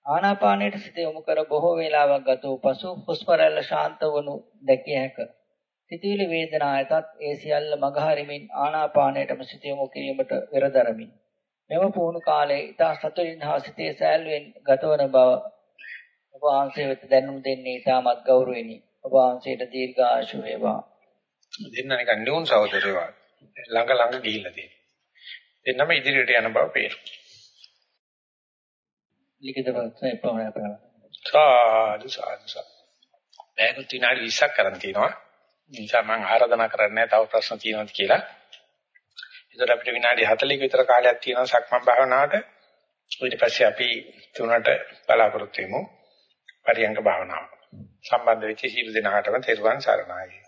ආනාපානයට සිත යොමු කර බොහෝ වේලාවක් ගත වූ පසු හුස්ම රැල්ල ශාන්ත වනු දැකිය හැකිය. සිතුවිලි වේදනායතත් ඒ සියල්ල මගහරිමින් ආනාපානයටම සිත යොමු කිරීමට වෙරදරමි. මෙම පුහුණු කාලයේ ඊට සතුටින් හා සිතේ සෑල්ලුවෙන් ගතවන බව ඔබ වහන්සේ වෙත දැනුම් දෙන්නේ ඊටමත් ගෞරවණීය. ඔබ වහන්සේට දීර්ඝායුෂ වේවා. දෙන්න නිකන් නියුන් සහෝදරයෝ ළඟ ළඟ ගිහිල්ලා තියෙනවා. දෙන්නම ඉදිරියට යන බව පේනවා. ලිඛිත ප්‍රශ්න එපමණ අපරා. සාදු සාදු සාදු. දැන් විනාඩි 20ක් කරන් තිනවා. නිසා මම ආරාධනා කරන්නේ තව ප්‍රශ්න තියෙනවද කියලා. ඒතර අපිට විනාඩි 40ක විතර කාලයක් තියෙනවා සක්මන් භාවනාවට. ඊට පස්සේ අපි තුනට බලාපොරොත්තු වෙමු. පරියංග භාවනාව. සම්බන්ධ වෙච්ච සියලු දෙනාටම තෙරුවන් සරණයි.